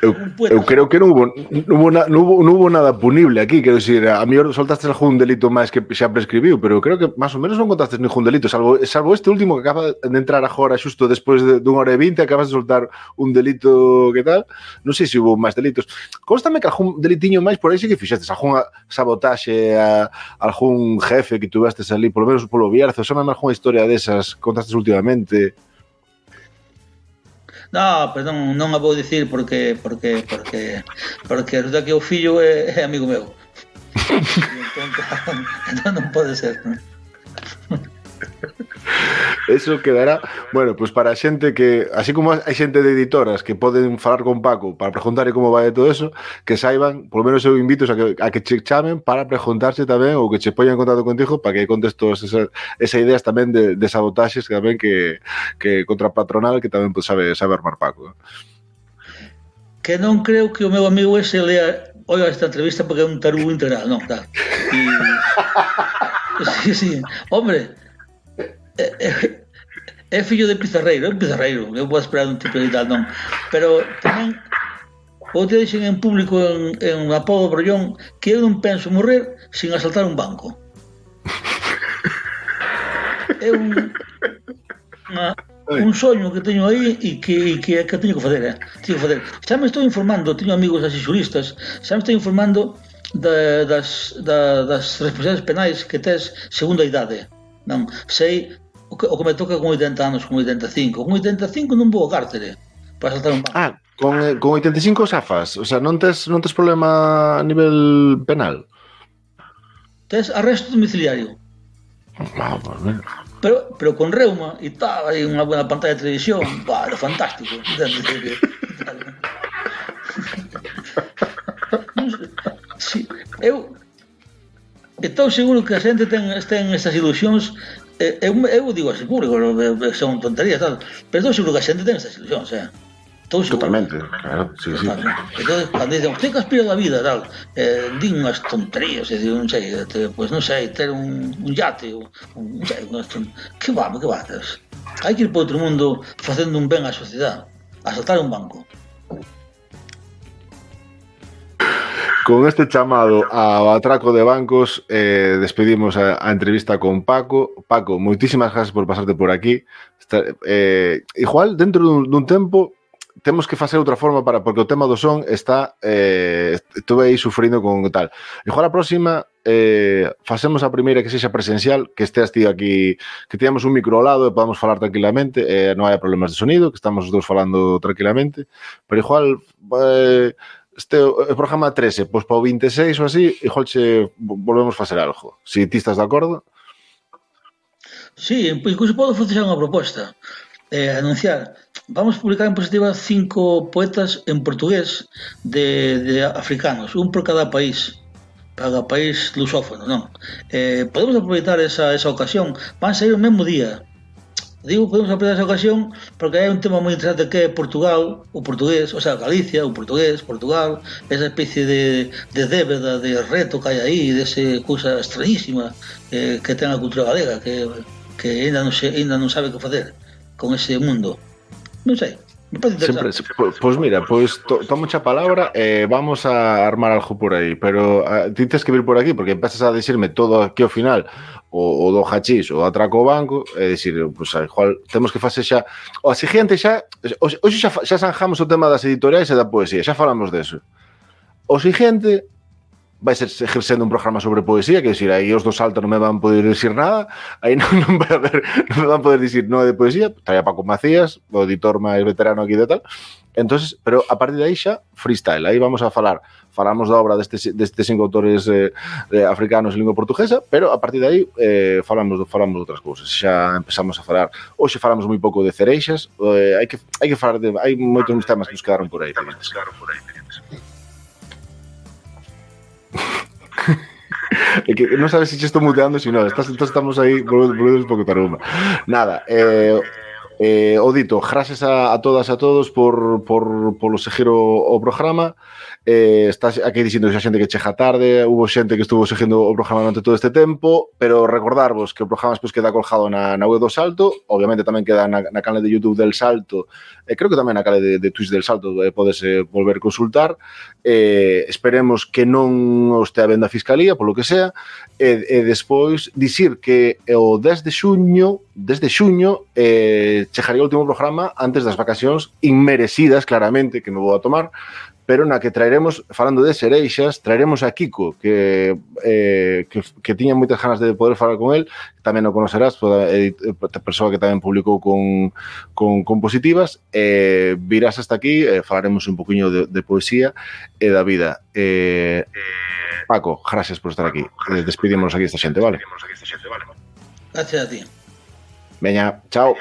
Eu, eu creo que non hubo, non hubo, na, non hubo, non hubo nada punible aquí, quero dicir, a mellor soltaste algún delito máis que xa prescribiu, pero creo que máis ou menos non contaste ningún delito, salvo, salvo este último que acaba de entrar agora xusto despois de, dunha hora e vinte, acabas de soltar un delito que tal, non sei se hubo máis delitos. Constame que algún delitiño máis por aí sí que fixestes, algún sabotaxe a, algún jefe que tuvestes ali, polo menos polo Bierzo, soname algunha historia desas contastes últimamente. No, pero non, non a vou dicir porque porque porque porque resulta que o fillo é, é amigo meu. entón, entón non pode ser. Non? Eso quedará. Bueno, pues para a xente que, así como hai xente de editoras que poden falar con Paco para preguntarle como vai todo eso, que saiban, por lo menos eu invito a que, a que che chamen para preguntarse tamén ou que che poñan en contacto contigo para que contes todas esas, esas ideas tamén de, de sabotaxes que tamén que, que contra patronal que tamén pues, sabe, sabe armar Paco. Eh. Que non creo que o meu amigo ese lea oiga esta entrevista porque é un tarugo integral, non, tal. E... Sí, sí. Hombre, é, é fillo de Pizarreiro, é Pizarreiro, eu vou esperar un tipo de tal, non. Pero tamén o te dixen en público en, en Apodo Brollón que eu non penso morrer sin asaltar un banco. É un, unha, un soño que teño aí e que, e que, que teño que facer, eh? teño que facer. Xa me estou informando, teño amigos asexuristas, xa me estou informando da, das, da, das responsabilidades penais que tes segundo a idade. Non, sei o que, o que me toca con 80 anos, con 85. Con 85 non vou a cárcere para saltar un banco. Ah, con, eh, con 85 xafas, o sea, non tes, non tes problema a nivel penal. Tes arresto domiciliario. Ah, pues ben. Pero, pero con reuma e tal, hai unha buena pantalla de televisión, bah, era fantástico. si, eu estou seguro que a xente ten, ten estas ilusións eu, eu digo así público, son tonterías, tal, pero estou seguro que a xente ten esas ilusións, eh? Estou seguro. Totalmente, claro, sí, sí. Entonces, cando dicen, usted que aspira da vida, tal, eh, din unhas tonterías, decir, non sei, eh, te, pues, non sei, ter un, un yate, un, un, sei, un. Que va, que va. Hai que ir por outro mundo facendo un ben á sociedade, asaltar un banco. Con este chamado ao atraco de bancos eh, despedimos a, a entrevista con Paco. Paco, moitísimas gracias por pasarte por aquí. Está, eh, igual, dentro dun, dun tempo, temos que facer outra forma para porque o tema do son está eh, estuve aí sufrindo con tal. Igual a próxima eh, facemos a primeira que sexa presencial, que esteas ti aquí, que teñamos un micro ao lado e podamos falar tranquilamente, eh, non hai problemas de sonido, que estamos os dous falando tranquilamente, pero igual eh, este programa 13, pois para o 26 ou así, igual che volvemos facer algo. Si ti estás de acordo? Sí, incluso podo facer unha proposta. Eh, anunciar, vamos publicar en positiva cinco poetas en portugués de, de africanos, un por cada país para o país lusófono, non? Eh, podemos aproveitar esa, esa ocasión, van sair o mesmo día, Digo podemos aproveitar esa ocasión porque hai un tema moi interesante que é Portugal, o portugués, o sea, Galicia, o portugués, Portugal, esa especie de, de débeda, de reto que hai aí, dese cousa extrañísima eh, que ten a cultura galega, que, que ainda non, se, ainda non sabe que facer con ese mundo. Non sei, Sempre, pues mira, pues, to, tomo a palabra eh, vamos a armar algo por aí, pero eh, ti que vir por aquí porque empezas a decirme todo aquí ao final o, o do hachís o atraco o banco e eh, dicir, pois pues, ah, igual temos que facer xa o siguiente xa hoxe xa, xa zanjamos o tema das editoriais e da poesía, xa falamos deso. O siguiente vai ser exercendo un programa sobre poesía, que decir, aí os dos altos non me van poder dicir nada, aí non, non vai haber, non me van poder dicir nada de poesía, traía Paco Macías, o editor máis veterano aquí de tal, entonces, pero a partir de aí xa freestyle, aí vamos a falar, falamos da obra destes, destes cinco autores eh, eh, africanos en lingua portuguesa, pero a partir de aí eh, falamos, falamos de outras cousas, xa empezamos a falar, hoxe falamos moi pouco de cereixas, eh, hai que hai que falar de hai moitos temas que nos quedaron por aí. Temas que nos quedaron por aí. non sabes si estou muteando, se non, estás, estamos aí volvendo un pouco tarumba. Nada, eh, Eh, o dito, gracias a, a todas e a todos por, por, por seguir o, o programa. Eh, estás aquí dicindo xa xente que chega tarde, hubo xente que estuvo seguindo o programa durante todo este tempo, pero recordarvos que o programa despois queda colgado na, na web do Salto, obviamente tamén queda na, na canal de YouTube del Salto, e eh, creo que tamén na canal de, de Twitch del Salto eh, podes eh, volver a consultar. Eh, esperemos que non os te a venda a Fiscalía, polo que sea, eh, eh, e, e despois dicir que eh, o 10 de xuño, desde xuño, eh, chejaría o último programa antes das vacacións inmerecidas, claramente, que me vou a tomar, pero na que traeremos, falando de Sereixas, traeremos a Kiko, que, eh, que, que tiña moitas ganas de poder falar con el, tamén o conocerás, toda persoa que tamén publicou con, con, con positivas, eh, virás hasta aquí, eh, falaremos un poquinho de, de poesía e da vida. Eh, Paco, gracias por estar aquí. Despidímonos aquí esta xente, vale? Gracias a ti. Veña, chao.